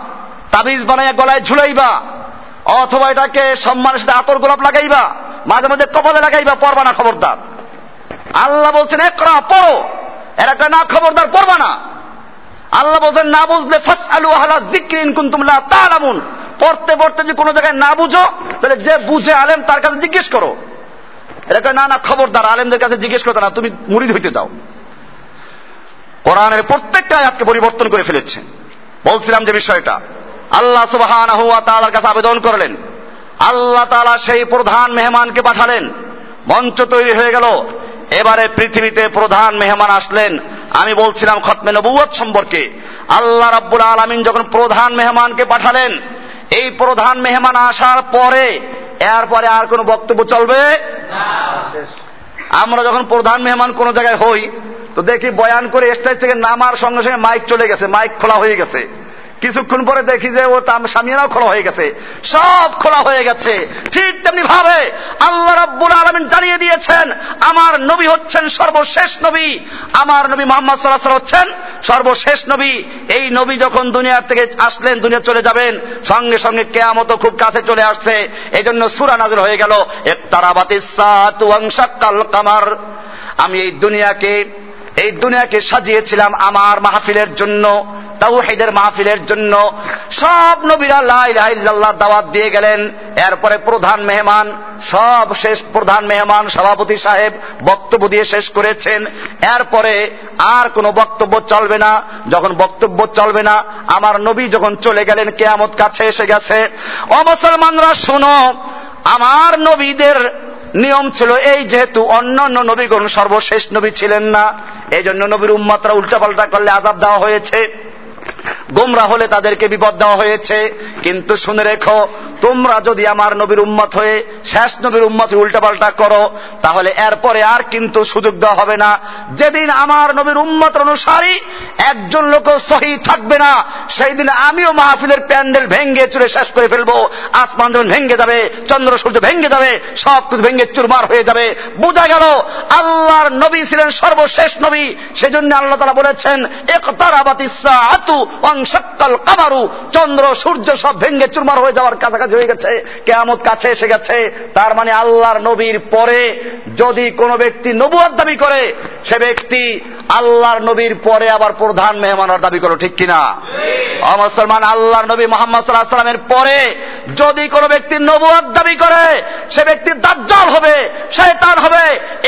তাবিজ বানাইয়া গলায় ঝুলাইবা, অথবা এটাকে সম্মানের সাথে আতর গোলাপ লাগাইবা মাঝে মাঝে কপালে লাগাইবা, পড়বা না, খবরদার। আল্লাহ বলছেন, একরা, পড়ো। এর একটা না, খবরদার, পড়বা না। আল্লাহ বলছেন, না বুঝলে ফাস আলু আহলা জিক্রিন কুন্তুমলা তালামুন পড়তে পড়তে যদি কোনো জায়গায় না বুঝো, তাহলে যে বুঝে আলেম, তার কাছে জিজ্ঞেস করো। এর এরকম না না, খবরদার, আলেমদের কাছে জিজ্ঞেস করতে না তুমি মুড়ি হইতে যাও। কোরআনের প্রত্যেকটা আয়াতকে পরিবর্তন করে ফেলেছে। বলছিলাম যে বিষয়টা, আল্লাহ তালার কাছে আবেদন করলেন আল্লাহ তালা সেই প্রধান মেহমানকে পাঠালেন। মঞ্চ তৈরি হয়ে গেল। এবারে পৃথিবীতে প্রধান মেহমান আসলেন। আমি বলছিলাম খতমে নবুয়ত সম্পর্কে। আল্লাহ রাব্বুল আলমিন যখন প্রধান মেহমানকে পাঠালেন, এই প্রধান মেহমান আসার পরে এরপরে আর কোন বক্তব্য চলবে? আমরা যখন প্রধান মেহমান কোন জায়গায় হই, তো দেখি বয়ান করে স্টেজ থেকে নামার সঙ্গে সঙ্গে মাইক চলে গেছে, মাইক খোলা হয়ে গেছে। কিছুক্ষণ পরে দেখি যে ও তার সামিয়ানাও খোলা হয়ে গেছে। সব খোলা হয়ে গেছে। ঠিক তেমনি ভাবে আল্লাহ রাব্বুল আলমিন জানিয়ে দিয়েছেন, আমার নবী হচ্ছেন সর্বশেষ নবী। আমার নবী মোহাম্মদ সাল্লাহ হচ্ছেন সর্বশেষ নবী। এই নবী যখন দুনিয়ার থেকে আসলেন, দুনিয়া চলে যাবেন, সঙ্গে সঙ্গে কেয়ামত খুব কাছে চলে আসছে। এই জন্য সুরা নাজর হয়ে গেল। কামার। আমি এই দুনিয়াকে এই দুনিয়াকে সাজিয়েছিলাম আমার মাহফিলের জন্য। তাওহিদের মাহফিলের জন্য সব নবীরা লাই লাইল্লাহ দাওয়াত দিয়ে গেলেন। এরপরে প্রধান মেহমান, সব শেষ প্রধান মেহমান, সভাপতি সাহেব বক্তব্য দিয়ে শেষ করেছেন। এরপরে আর কোনো বক্তব্য চলবে না। যখন বক্তব্য চলবে না, আমার নবী যখন চলে গেলেন, কেয়ামত কাছে এসে গেছে। ও মুসলমানরা, শোনো, আমার নবীদের নিয়ম ছিল এই যেহেতু অন্যান্য নবীগণ সর্বশেষ নবী ছিলেন না এই জন্য নবীর উম্মাত্রা উল্টাপাল্টা করলে আজাব দেওয়া হয়েছে। গোমরা হলে তাদেরকে বিপদ দেওয়া হয়েছে। কিন্তু শুনে রেখো তোমরা যদি আমার নবীর উম্মত হয়ে শেষ নবীর উম্মত উল্টাপাল্টা করো, তাহলে এরপরে আর কিন্তু সুযোগ দেওয়া হবে না। যেদিন আমার নবীর উম্মত অনুসারী একজন লোক সহি থাকবে না সেই দিন আমিও মাহফিলের প্যান্ডেল ভেঙ্গে চুরে শেষ করে ফেলব। আসমান যখন ভেঙ্গে যাবে, চন্দ্র সূর্য ভেঙ্গে যাবে, সব কিছু ভেঙ্গে চুরমার হয়ে যাবে। বোঝা গেল, আল্লাহর নবী ছিলেন সর্বশেষ নবী। সেজন্য আল্লাহ তারা বলেছেন একতারাবাতিসা আতু অংশাক্কাল কামারু। চন্দ্র, সূর্য সব ভেঙ্গে চুরমার হয়ে যাওয়ার কাছাকাছি হয়ে গেছে কেয়ামত কাছে এসে গেছে। তার মানে আল্লাহর নবীর পরে যদি কোনো ব্যক্তি নবুয়ার দাবি করে সে ব্যক্তি আল্লাহর নবীর পরে আবার প্রধান মেহমানের দাবি করো ঠিক কিনা? মুসলমান আল্লাহর নবী মোহাম্মদ সাল্লাহ সাল্লামের পরে যদি কোনো ব্যক্তি নবুয়ার দাবি করে সে ব্যক্তি দাজ্জাল হবে শয়তান হবে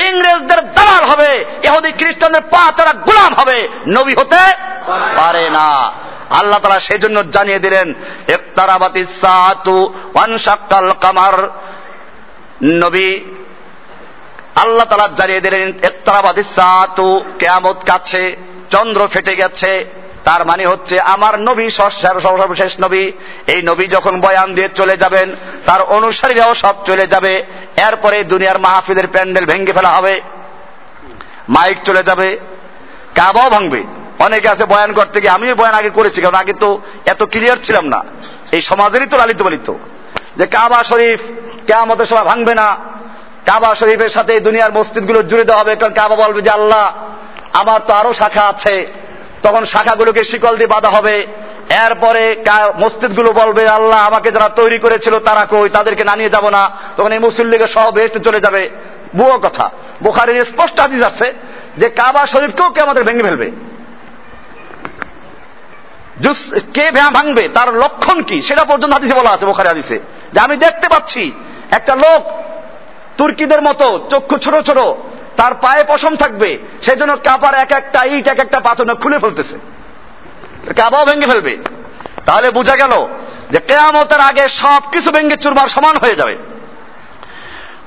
ইংরেজদের দালাল হবে ইহুদি খ্রিস্টানদের পা চারা গোলাম হবে নবী হতে পারে না। আল্লাহ তারা সেই জন্য জানিয়ে দিলেন ইফতারাবাতি সাতু কামার। নবী আল্লাহ তালা জানিয়ে দিলেন ইফতারাবাতি সাতু কেয়ামত কাছে চন্দ্র ফেটে গেছে। তার মানে হচ্ছে আমার নবী সর্বশেষ নবী, এই নবী যখন বয়ান দিয়ে চলে যাবেন, তার অনুসারীরাও সব চলে যাবে। এরপরে দুনিয়ার মাহফিলের প্যান্ডেল ভেঙে ফেলা হবে। মাইক চলে যাবে, কাবাও ভাঙবে। অনেকে আছে বয়ান করতে গিয়ে, আমিও বয়ান আগে করেছি, কারণ আগে তো এত ক্লিয়ার ছিলাম না। এই সমাজেরই তো লালিত পালিত যে কাবা শরীফ কেয়ামতের সময় ভাঙবে না। কাবা শরীফের সাথে দুনিয়ার মসজিদগুলো জুড়ে দেওয়া হবে, কারণ কাবা বলবে যে, আল্লাহ, আমার তো আরও শাখা আছে। তখন শাখাগুলোকে শিকল দিয়ে বাঁধা হবে। এরপরে মসজিদগুলো বলবে, আল্লাহ, আমাকে যারা তৈরি করেছিল তারা কই? তাদেরকে না নিয়ে যাব না। তখন এই মুসলিম লীগের সহ বেহেস্তে চলে যাবে। বুয়ো কথা। বুখারির স্পষ্ট হাদিস আছে যে, কাবা শরীফকেও কে আমাদের ভেঙে ফেলবে। কে ভাঙবে, তার লক্ষণ কি? সেটা পর্যন্ত হাদিসে বলা আছে, বোখারি হাদিসে। যে আমি দেখতে পাচ্ছি, একটা লোক তুর্কিদের মতো, চক্ষু ছোট ছোট, তার পায়ে পশম থাকবে সেই জন্য কাপার এক একটা ইট, এক একটা পাথর খুলে ফেলতেছে। কাবাও ভেঙে ফেলবে। তাহলে বোঝা গেল যে কেয়ামতের আগে সব কিছু ভেঙে চুরমার সমান হয়ে যাবে।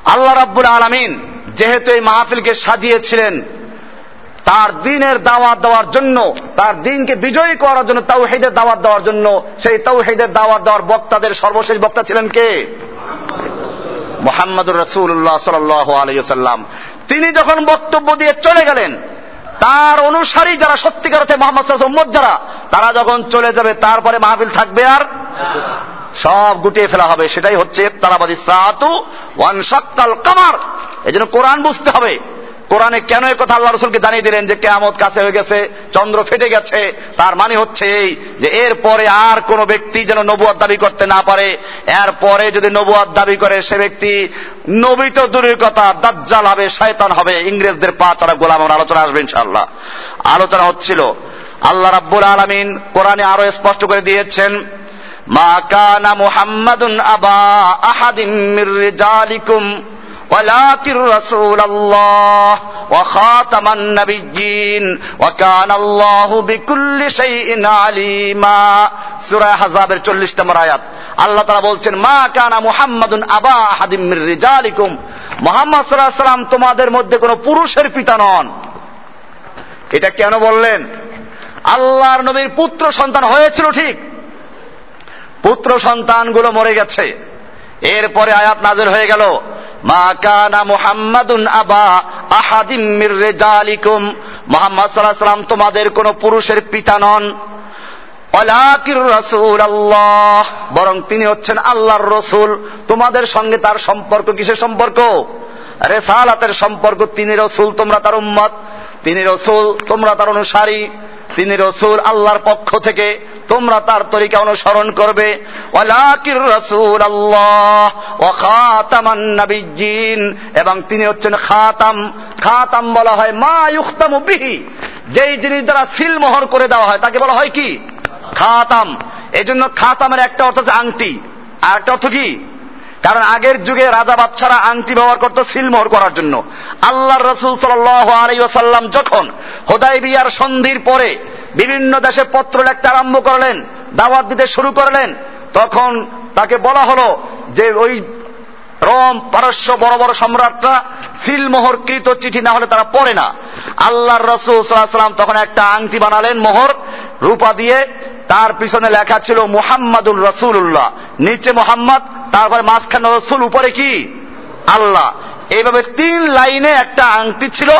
আল্লাহ রাব্বুল আলমিন যেহেতু এই মাহফিলকে সাজিয়েছিলেন তার দিনের দাওয়াত দেওয়ার জন্য, তার দিনকে বিজয়ী করার জন্য তাও হেদের দাওয়াত দেওয়ার জন্য, সেই তাও হেদের দাওয়াত দেওয়ার বক্তাদের সর্বশেষ বক্তা ছিলেন কে? মোহাম্মদুর রসুল্লাহ সাল আলাইসাল্লাম তিনি যখন বক্তব্য দিয়ে চলে গেলেন, তার অনুসারী যারা সত্যিকার হচ্ছে মোহাম্মদ উম্মদ যারা, তারা যখন চলে যাবে, তারপরে মাহফিল থাকবে আর? সব গুটিয়ে ফেলা হবে। সেটাই হচ্ছে তারাবাদী সাহাতু ওয়ান সক্কাল কামার। এই জন্য কোরআন বুঝতে হবে। কোরআনে কেন এই কথা আল্লাহ রসুলকে জানিয়ে দিলেন যে কেয়ামত কাছে হয়ে গেছে, চন্দ্র ফেটে গেছে, তার মানে হচ্ছে এই যে এর পরে আর কোন ব্যক্তি যেন নবুয়াদ দাবি করতে না পারে, এর পরে যদি নবুয়াদ দাবি করে সে ব্যক্তি নবী তো দূরের কথা দাজ্জাল হবে, শয়তান হবে, ইংরেজদের পা ছাড়া গোলাম আলোচনা আসবে ইনশাআল্লাহ। আলোচনা হচ্ছিল, আল্লাহ রাব্বুল আলমিন কোরআনে আরও স্পষ্ট করে দিয়েছেন, মা কানা মুহাম্মাদুন আবা আহাদিম মির রিজালিকুম ولكن رسول الله وخاتم النبيين وكان الله بكل شيء عليما সূরা হাজাবের 40 নম্বর আয়াত আল্লাহ তাআলা বলছেন মা কানা মুহাম্মাদুন আবা আহাদিম মির রিজালিকুম মুহাম্মদ সাল্লাল্লাহু আলাইহি সাল্লাম তোমাদের মধ্যে কোনো পুরুষের পিতা নন এটা কেন বললেন আল্লাহর নবীর পুত্র সন্তান হয়েছিল ঠিক পুত্র সন্তানগুলো মরে গেছে এরপরে আয়াত নাজের হয়ে গেল মা কানা মুহাম্মাদুন আবা আহাদিম মির রেজালিকুম। মোহাম্মদ সাল্লাহ সাল্লাম তোমাদের কোন পুরুষের পিতা নন। অলাকির রসুল আল্লাহ বরং তিনি হচ্ছেন আল্লাহর রসুল। তোমাদের সঙ্গে তার সম্পর্ক কিসের সম্পর্ক? রেসালাতের সম্পর্ক। তিনি রসুল, তোমরা তার উম্মত। তিনি রসুল, তোমরা তার অনুসারী। তিনি রসুল আল্লাহর পক্ষ থেকে তোমরা তার তরিকা অনুসরণ করবে। ওয়ালাকির রসুল আল্লাহ ও খাতামান নবিয়্যিন। এবং তিনি হচ্ছেন খাতাম। খাতাম বলা হয় মা ইউখতামু বিহি। যেই জিনিস দ্বারা সিল মোহর করে দেওয়া হয়, তাকে বলা হয় কি? খাতাম। এই জন্য খাতামের একটা অর্থ হচ্ছে আংটি। আর একটা অর্থ কি? কারণ আগের যুগে রাজা বাচ্চারা আংটি ব্যবহার করতো সিলমোহর করার জন্য। আল্লাহর রসুল সাল্লাম যখন হোদাই বিয়ার সন্ধির পরে বিভিন্ন দেশে পত্র লিখতে আরম্ভ করলেন, দাওয়াত দিতে শুরু করলেন, তখন তাকে বলা হলো যে ওই রোম পারস্য বড় বড় সম্রাটরা সিলমোহরকৃত চিঠি না হলে তারা পড়ে না। আল্লাহর রসুল সাল্লাম তখন একটা আংটি বানালেন মোহর, রূপা দিয়ে, তার পিছনে লেখা ছিল মুহাম্মাদুল রসুল্লাহ নিচে মোহাম্মদ, তারপরে মাঝখানে রসুল, উপরে কি? আল্লাহ। এইভাবে তিন লাইনে একটা আংটি ছিল।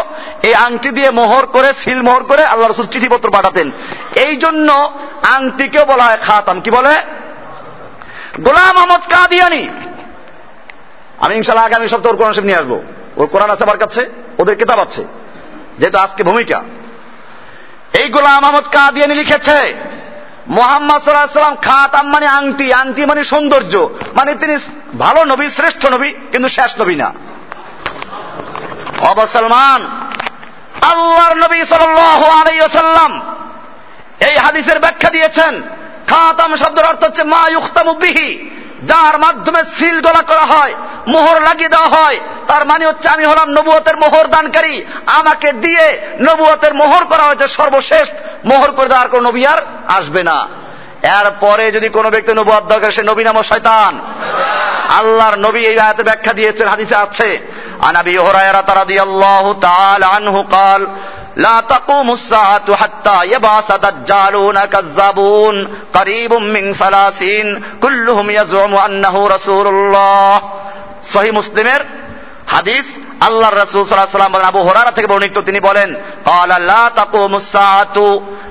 এই আংটি দিয়ে মোহর করে, সিল মোহর করে আল্লাহ রসুল চিঠিপত্র পাঠাতেন। এই জন্য আংটিকেও বলা হয় খাতাম। কি বলে? গোলাম আহমদ কাদিয়ানি। আমি ইনশাল্লাহ আগামী সপ্তাহ ওর কোরআন নিয়ে আসব। ওর কোরআন আছে আমার কাছে, ওদের কিতাব আছে। যেহেতু আজকে ভূমিকা। এই গোলাম আহমদ কাদিয়ানি লিখেছে মোহাম্মদ সাল্লাম খাতাম মানে আংটি আংটি মানে সৌন্দর্য। মানে তিনি ভালো নবী, শ্রেষ্ঠ নবী, কিন্তু শেষ নবী না। অবসলমান আল্লাহর নবী সাল্লাম এই হাদিসের ব্যাখ্যা দিয়েছেন। খাতাম শব্দের অর্থ হচ্ছে মা ইউখতামু বিহি। যার মাধ্যমে সিল গলা করা হয় মোহর লাগিয়ে দেওয়া হয় তার মানে হচ্ছে আমি হলাম নবুয়তের মোহর দানকারী আমাকে দিয়ে নবুয়তের মোহর করা হয়েছে সর্বশেষ মোহর করে দেওয়ার কোন নবী আর আসবে না এরপরে যদি কোনো ব্যক্তি নবুয়াদ দরকার সে নবী নাম শয়তান আল্লাহর নবী এই আয়াতে ব্যাখ্যা দিয়েছেন হাদিসে আছে আনাবি হুরায়রা রাদিয়াল্লাহু তাআলা আনহু قال لا تقوم الساعة حتى يبعث دجالون كذابون قريب من ثلاثين كلهم يزعم أنه رسول الله সহি মুসলিমের হাদিস আল্লাহর রাসূল সাল্লাল্লাহু আলাইহি ওয়াসাল্লাম আবু হুরায়রা থেকে বর্ণিত তিনি বলেন قال لا تقوم الساعة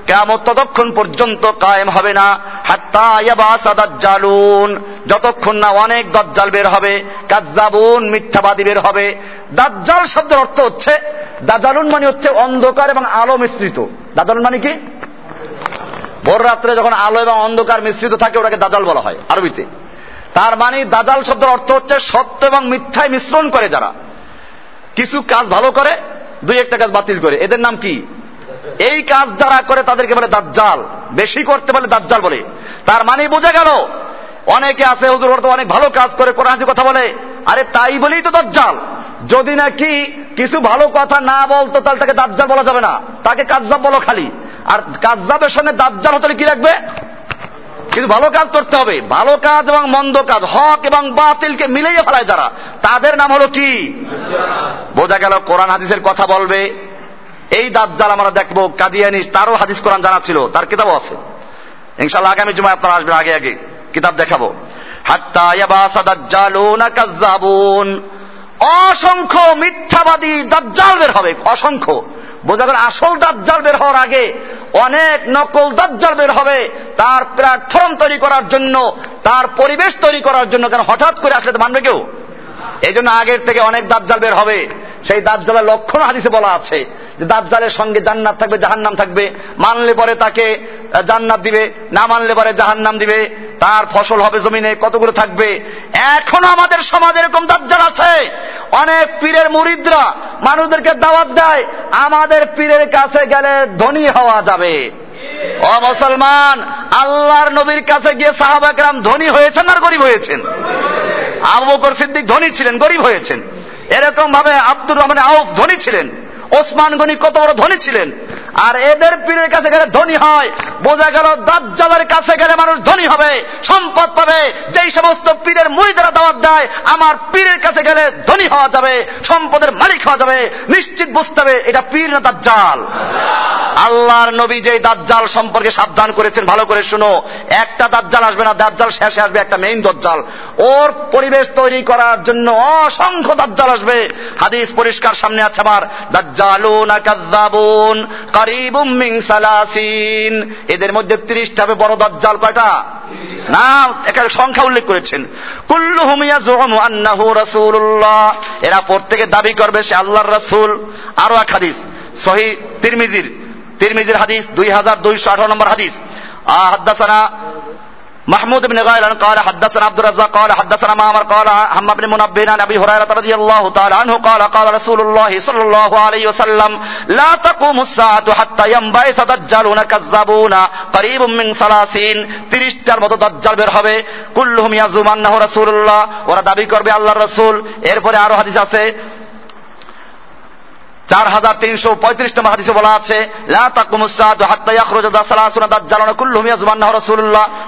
কেমন ততক্ষণ পর্যন্ত কায়েম হবে না হাত্তা ইয়াবাসা দাজ্জালুন যতক্ষণ না অনেক দাজ্জাল বের হবে কাজ্জাবুন মিথ্যাবাদী বের হবে দাজ্জাল শব্দের অর্থ হচ্ছে দাজালুন মানে হচ্ছে অন্ধকার এবং আলো মিশ্রিত। দাজালুন মানে কি? ভোর রাত্রে যখন আলো এবং অন্ধকার মিশ্রিত থাকে, ওটাকে দাজাল বলা হয় আরবিতে। তার মানে দাজাল শব্দের অর্থ হচ্ছে সত্য এবং মিথ্যায় মিশ্রণ করে যারা। কিছু কাজ ভালো করে, দুই একটা কাজ বাতিল করে। এদের নাম কি? এই কাজ যারা করে তাদেরকে বলে দাজ্জাল। বেশি করতে বলে দাজ্জাল বলে। তার মানে বোঝা গেল, অনেকে আছে, হুজুর অনেক ভালো কাজ করে, কোরআন কথা বলে। আরে তাই বলেই তো দাজ্জাল। যদি নাকি কিছু ভালো কথা না বলতো তাহলে তাকে দাজ্জাল বলা যাবে না। তাকে কাজ্জাব বলো খালি। আর কাজ্জাবের সঙ্গে দাজ্জাল হতে কি রাখবে কিন্তু ভালো কাজ করতে হবে। ভালো কাজ এবং মন্দ কাজ, হক এবং বাতিলকে মিলিয়ে ফেলায় যারা। তাদের নাম হলো কি? বোঝা গেল কোরআন হাদিসের কথা বলবে। এই দাজ্জাল আমরা দেখব। কাদিয়ানিস তারও হাদিস কোরআন জানা ছিল। তার কিতাবও আছে। ইনশাল্লাহ আগামী জুমায় আপনারা আসবেন আগে আগে। কিতাব দেখাবো। হাত্তা ইয়াবাসা দাজ্জালুনা কাজ্জাবুন। অসংখ্য মিথ্যাবাদী দাজ্জাল বের হবে, অসংখ্য। বোঝা গেল আসল দাজ্জাল বের হওয়ার আগে অনেক নকল দাজ্জাল বের হবে, তার প্ল্যাটফর্ম তৈরি করার জন্য, তার পরিবেশ তৈরি করার জন্য কেন হঠাৎ করে আসলে তো মানবে কেউ? এই জন্য আগের থেকে অনেক দাজ্জাল বের হবে। সেই দাজ্জালের লক্ষণ হাদিসে বলা আছে যে দাজ্জালের সঙ্গে জান্নাত থাকবে, জাহান্নাম থাকবে। মানলে পরে তাকে জান্নাত দিবে, না মানলে পরে জাহান্নাম দিবে। তার ফসল হবে জমিনে, কতগুলো থাকবে? এখনও আমাদের সমাজে এরকম দাজ্জাল আছে। অনেক পীরের মুরিদরা মানুষদেরকে দাওয়াত দেয়, আমাদের পীরের কাছে গেলে ধনী হওয়া যাবে। ও মুসলমান, আল্লাহর নবীর কাছে গিয়ে সাহাবাকরাম ধনী হয়েছেন আর গরিব হয়েছেন? আবু বকর সিদ্দিক ধনী ছিলেন, গরিব হয়েছেন। এরকম ভাবে আব্দুর রহমান আউফ ধনী ছিলেন। ওসমান গনি কত বড় ধনী ছিলেন। আর এদের পীরের কাছে গেলে ধনী হয়। বোঝা গেল দাজ্জালের কাছে গেলে মানুষ ধনী হবে, সম্পদ পাবে। যেই সমস্ত পীরের মুড়ি দ্বারা দাওয়াত দেয়, আমার পীরের কাছে গেলে ধনী হওয়া যাবে, সম্পদের মালিক হওয়া যাবে। নিশ্চিত বুঝতে হবে এটা পীর না দাজ্জাল। আল্লাহর নবী যে দাজ্জাল সম্পর্কে সাবধান করেছেন, ভালো করে শুনো। একটা দাজ্জাল আসবে না, দাজ্জাল শেষে আসবে একটা মেইন দাজ্জাল। ওর পরিবেশ তৈরি করার জন্য অসংখ্য দাজ্জাল আসবে। হাদিস পরিষ্কার সামনে আছে আমার। দাজ্জালুনা কাযযাবুন কারীবুম মিন সালাসিন। এদের মধ্যে 30টা হবে, বড় দাজ্জাল কয়টা? না, এখানে সংখ্যা উল্লেখ করেছেন। কুল্লুহুম ইয়াজুমু আন্নাহু রাসূলুল্লাহ। এরা প্রত্যেকে দাবি করবে সে আল্লাহর রাসূল। আরও এক হাদিস সহি তিরমিজির। তিরমিজির হাদিস দুই হাজার দুইশো আঠারো নম্বর হাদিস হাদ্দাসানা محمود بن غيلان قال حدثنا عبد الرزاق قال حدثنا معمر قال حماد بن منبه عن ابي هريره رضي الله تعالى عنه قال قال رسول الله صلى الله عليه وسلم لا تقوم الساعه حتى ينبعث دجالون كذابون قريب من ثلاثين তিরিশটার মতো দাজ্জাল বের হবে কুল্লুহুম ইয়াজুম আন্নাহু রাসূলুল্লাহ ওরা দাবি করবে আল্লাহর রাসূল এরপরে আরো হাদিস আছে চার হাজার তিনশো পঁয়ত্রিশ নম্বর হাদিসে বলা আছে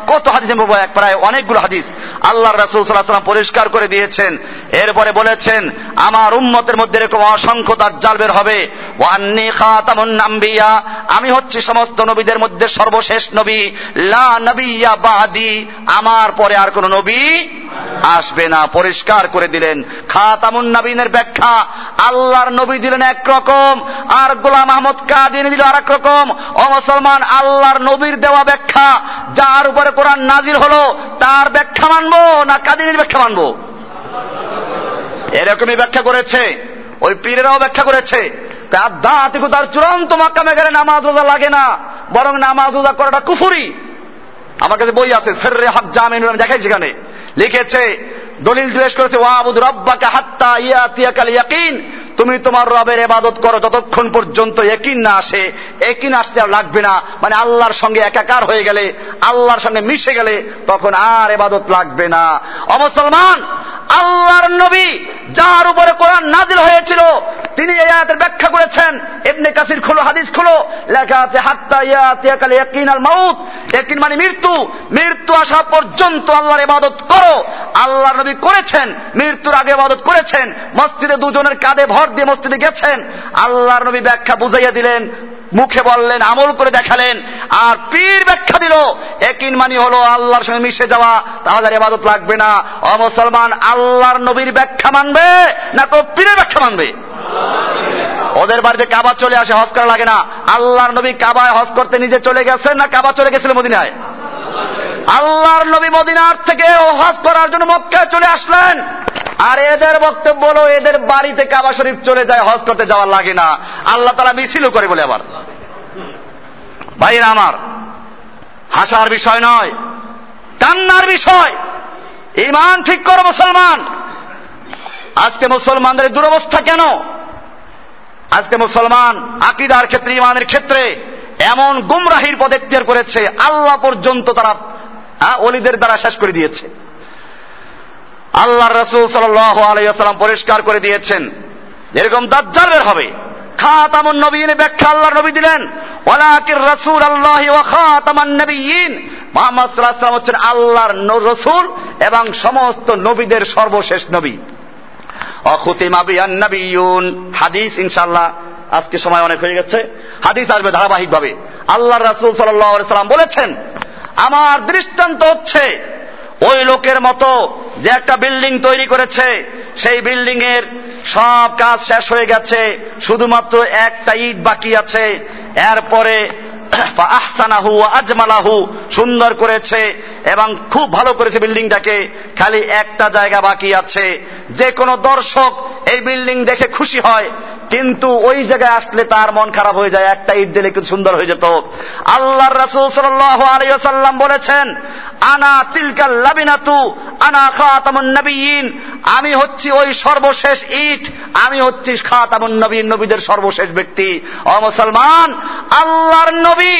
কত হাদিসে প্রায় অনেকগুলো হাদিস আল্লাহ রসুল সাল্লাহ পরিষ্কার করে দিয়েছেন। এরপরে বলেছেন, আমার উম্মতের মধ্যে এরকম অসংখ্য দাজ্জাল বের হবে। আমি হচ্ছি সমস্ত নবীদের মধ্যে সর্বশেষ নবী। লা নবিয়া বাদি। আমার পরে আর কোন নবী আসবে না, পরিষ্কার করে দিলেন। খাতামুন নবীনের ব্যাখ্যা, আল্লাহর নবী দিলেন এক রকম, আর গোলাম আহমদ কাদিনী দিল আর এক রকম। ও মুসলমান, আল্লাহর নবীর দেওয়া ব্যাখ্যা, যার উপরে কোরআন নাজির হলো, তার ব্যাখ্যা মানবো না কাদিনীর ব্যাখ্যা মানবো? এরকমই ব্যাখ্যা করেছে। ওই পীরেরাও ব্যাখ্যা করেছে। আধ্যাত্মিকতার চূড়ান্ত মাকামে গেলে নামাজ রোজা লাগে না, বরং নামাজ রোজা করাটা কুফুরি। আমার কাছে বই আছে, সেররে হক জামিন দেখাই সেখানে লিখেছে, দলিল জিজ্ঞেস করেছে, ওয়াবুদ রব্বাকে হাত্তা ইয়াতিয়াকাল ইয়াকিন। তুমি তোমার রবের এবাদত করো যতক্ষণ পর্যন্ত একিন না আসে। একিন আসতে আর লাগবে না। মানে আল্লাহর সঙ্গে একাকার হয়ে গেলে, আল্লাহর সঙ্গে মিশে গেলে তখন আর এবাদত লাগবে না। অমুসলমান আল্লাহর নবী যার উপরে কোরআন নাজিল হয়েছিল, তিনি এই আয়াতের ব্যাখ্যা করেছেন এমনি কাসির খুলো, হাদিস খুলো, লেখা আছে, হাত্তা ইয়াতিয়াকাল ইয়াকিন আল মাউত ইয়াকিন মানে মৃত্যু মৃত্যু আসা পর্যন্ত আল্লাহর ইবাদত করো আল্লাহর নবী করেছেন মৃত্যুর আগে ইবাদত করেছেন মসজিদে দুজনের কাঁধে ভর দিয়ে মসজিদে গেছেন আল্লাহর নবী ব্যাখ্যা বুঝাইয়া দিলেন মুখে বললেন, আমল করে দেখালেন, আর পীর ব্যাখ্যা দিল, একিন মানি হলো আল্লাহর সঙ্গে মিশে যাওয়া তাহলে আর ইবাদত লাগবে না। অ মুসলমান, আল্লাহর নবীর ব্যাখ্যা মানবে, না তো পীরের ব্যাখ্যা মানবে? ওদের বাড়িতে কাবা চলে আসে, হজ করা লাগে না। আল্লাহর নবী কাবায় হজ করতে নিজে চলে গেছেন না কাবা চলে গেছিল মদিনায়? আল্লাহর নবী মদিনার থেকে ও হজ করার জন্য মক্কায় চলে আসলেন। আর এদের বক্তব্য হলো, এদের বাড়িতে কাবা শরীফ চলে যায়, হজ করতে যাওয়ার লাগে না। আল্লাহ তারা মিছিলও করে বলে আবার। ভাইরা আমার, হাসার বিষয় নয়, কান্নার বিষয়। ইমান ঠিক করো মুসলমান। আজকে মুসলমানদের দুরবস্থা কেন? আজকে মুসলমান আকিদার ক্ষেত্রে ইমানের ক্ষেত্রে এমন গুমরাহির পদ এখতিয়ার করেছে, আল্লাহ পর্যন্ত তারা অলিদের দ্বারা শেষ করে দিয়েছে। আল্লাহ রসুল সাল্লাম পরিষ্কার করে দিয়েছেন। এরকম দাজ্জালের হবে। খাতামুন নবীন ব্যাখ্যা আল্লাহর নবী দিলেন। ওয়ালাকির রাসূল আল্লাহ ওয়া খাতামান নবিয়্যিন মুহাম্মদ সাল্লাল্লাহু আলাইহি হচ্ছেন আল্লাহর রসুল এবং সমস্ত নবীদের সর্বশেষ নবী। অখুতিমা বিয়ান নবিয়ুন। হাদিস ইনশাআল্লাহ আজকে সময় অনেক হয়ে গেছে। হাদিস আসবে ধারাবাহিকভাবে। আল্লাহ রাসূল সাল্লাল্লাহু আলাইহি সাল্লাম বলেছেন, আমার দৃষ্টান্ত হচ্ছে ওই লোকের মতো যে একটা বিল্ডিং তৈরি করেছে, সেই বিল্ডিং এর সব কাজ শেষ হয়ে গেছে, শুধুমাত্র একটা ইট বাকি আছে। এরপরে আহসানাহু আজমালাহু সুন্দর করেছে এবং খুব ভালো করেছে বিল্ডিংটাকে। খালি একটা জায়গা বাকি আছে। যে কোনো দর্শক এই বিল্ডিং দেখে খুশি হয়। কিন্তু ওই জায়গায় আসলে তার মন খারাপ হয়ে যায়, একটা ইট দিলে কিন্তু সুন্দর হয়ে যেত। আল্লাহর রাসূল ওয়াসাল্লাম বলেছেন, আনা তিলকাল লাবিনাতু, আনা খাতামুন নবিয়িন। আমি হচ্ছি ওই সর্বশেষ ইট আমি হচ্ছি খাতামুন নবীন, নবীদের সর্বশেষ ব্যক্তি। অ মুসলমান, আল্লাহর নবী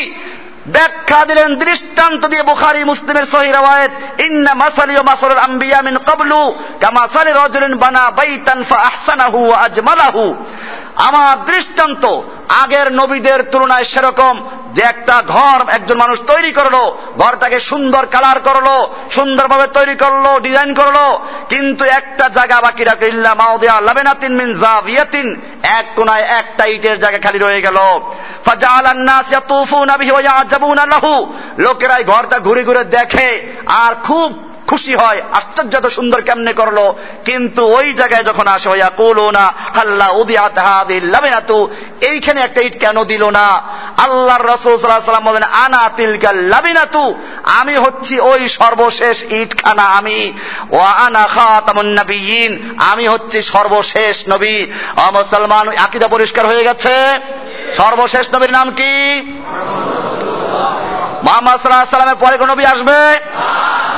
ব্যাখ্যা দিলেন, দৃষ্টান্ত দিয়ে বুখারি, মুসলিমের সহি রাওয়ায়াত, ইন্না মাসালি ওয়া মাসালুল আম্বিয়া মিন ক্বাবলু কামা সালি রাজুলিন বানা বাইতান ফা আহসানাহু আজমালাহু। আমার দৃষ্টান্ত আগের নবীদের তুলনায় সেরকম যে একটা ঘর একজন মানুষ তৈরি করল, ঘরটাকে সুন্দর কালার করল, সুন্দরভাবে তৈরি করল ডিজাইন করল, কিন্তু একটা জায়গা বাকি রাখে ইল্লা মাউদিয়া লাবেনাতিন মিন জাভিয়াতিন এক কোনায় একটা ইটের জায়গা খালি রয়ে গেল। লোকেরাই ঘরটা ঘুরে ঘুরে দেখে আর খুব খুশি হয়, আশ্চর্য এত সুন্দর কেমনে করল। কিন্তু ওই জায়গায় যখন আসে কুলো না হাল্লা উদিয়াত হাদিল লাবেনাতু এইখানে একটা ইট কেন দিল না? আল্লাহর রসুল সাল্লাল্লাহু বলেন, আনা তিলকাল লাবিনাতু আমি হচ্ছি ওই সর্বশেষ ইটখানা আমি। ও আনা খাতামুন নবিয়িন আমি হচ্ছি সর্বশেষ নবী। ও মুসলমান, আকীদা পরিষ্কার হয়ে গেছে? সর্বশেষ নবীর নাম কি? মোহাম্মদ সাল্লাহ সাল্লামের পরে কোন নবী আসবে?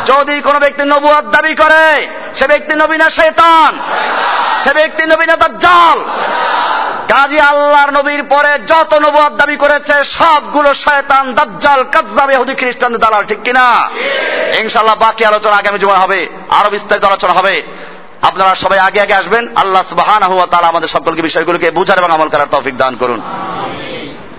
যদি কোন ব্যক্তি নবুয়াদ দাবি করে, সে ব্যক্তি নবী না শৈতান সে ব্যক্তি নবী না দাজ্জাল। কাজী আল্লাহর নবীর পরে যত নবুয়াদ দাবি করেছে, সবগুলো শয়তান, দাজ্জাল, কাজ্জাব, ইহুদি খ্রিস্টানদের দালাল, ঠিক কিনা? ইনশাআল্লাহ বাকি আলোচনা আগামী জমা হবে, আরও বিস্তারিত আলোচনা হবে। আপনারা সবাই আগে আগে আসবেন, আল্লাহ সুবহানাহু ওয়া তাআলা আমাদের সকলকে বিষয়গুলোকে বুঝার এবং আমল করার তৌফিক দান করুন।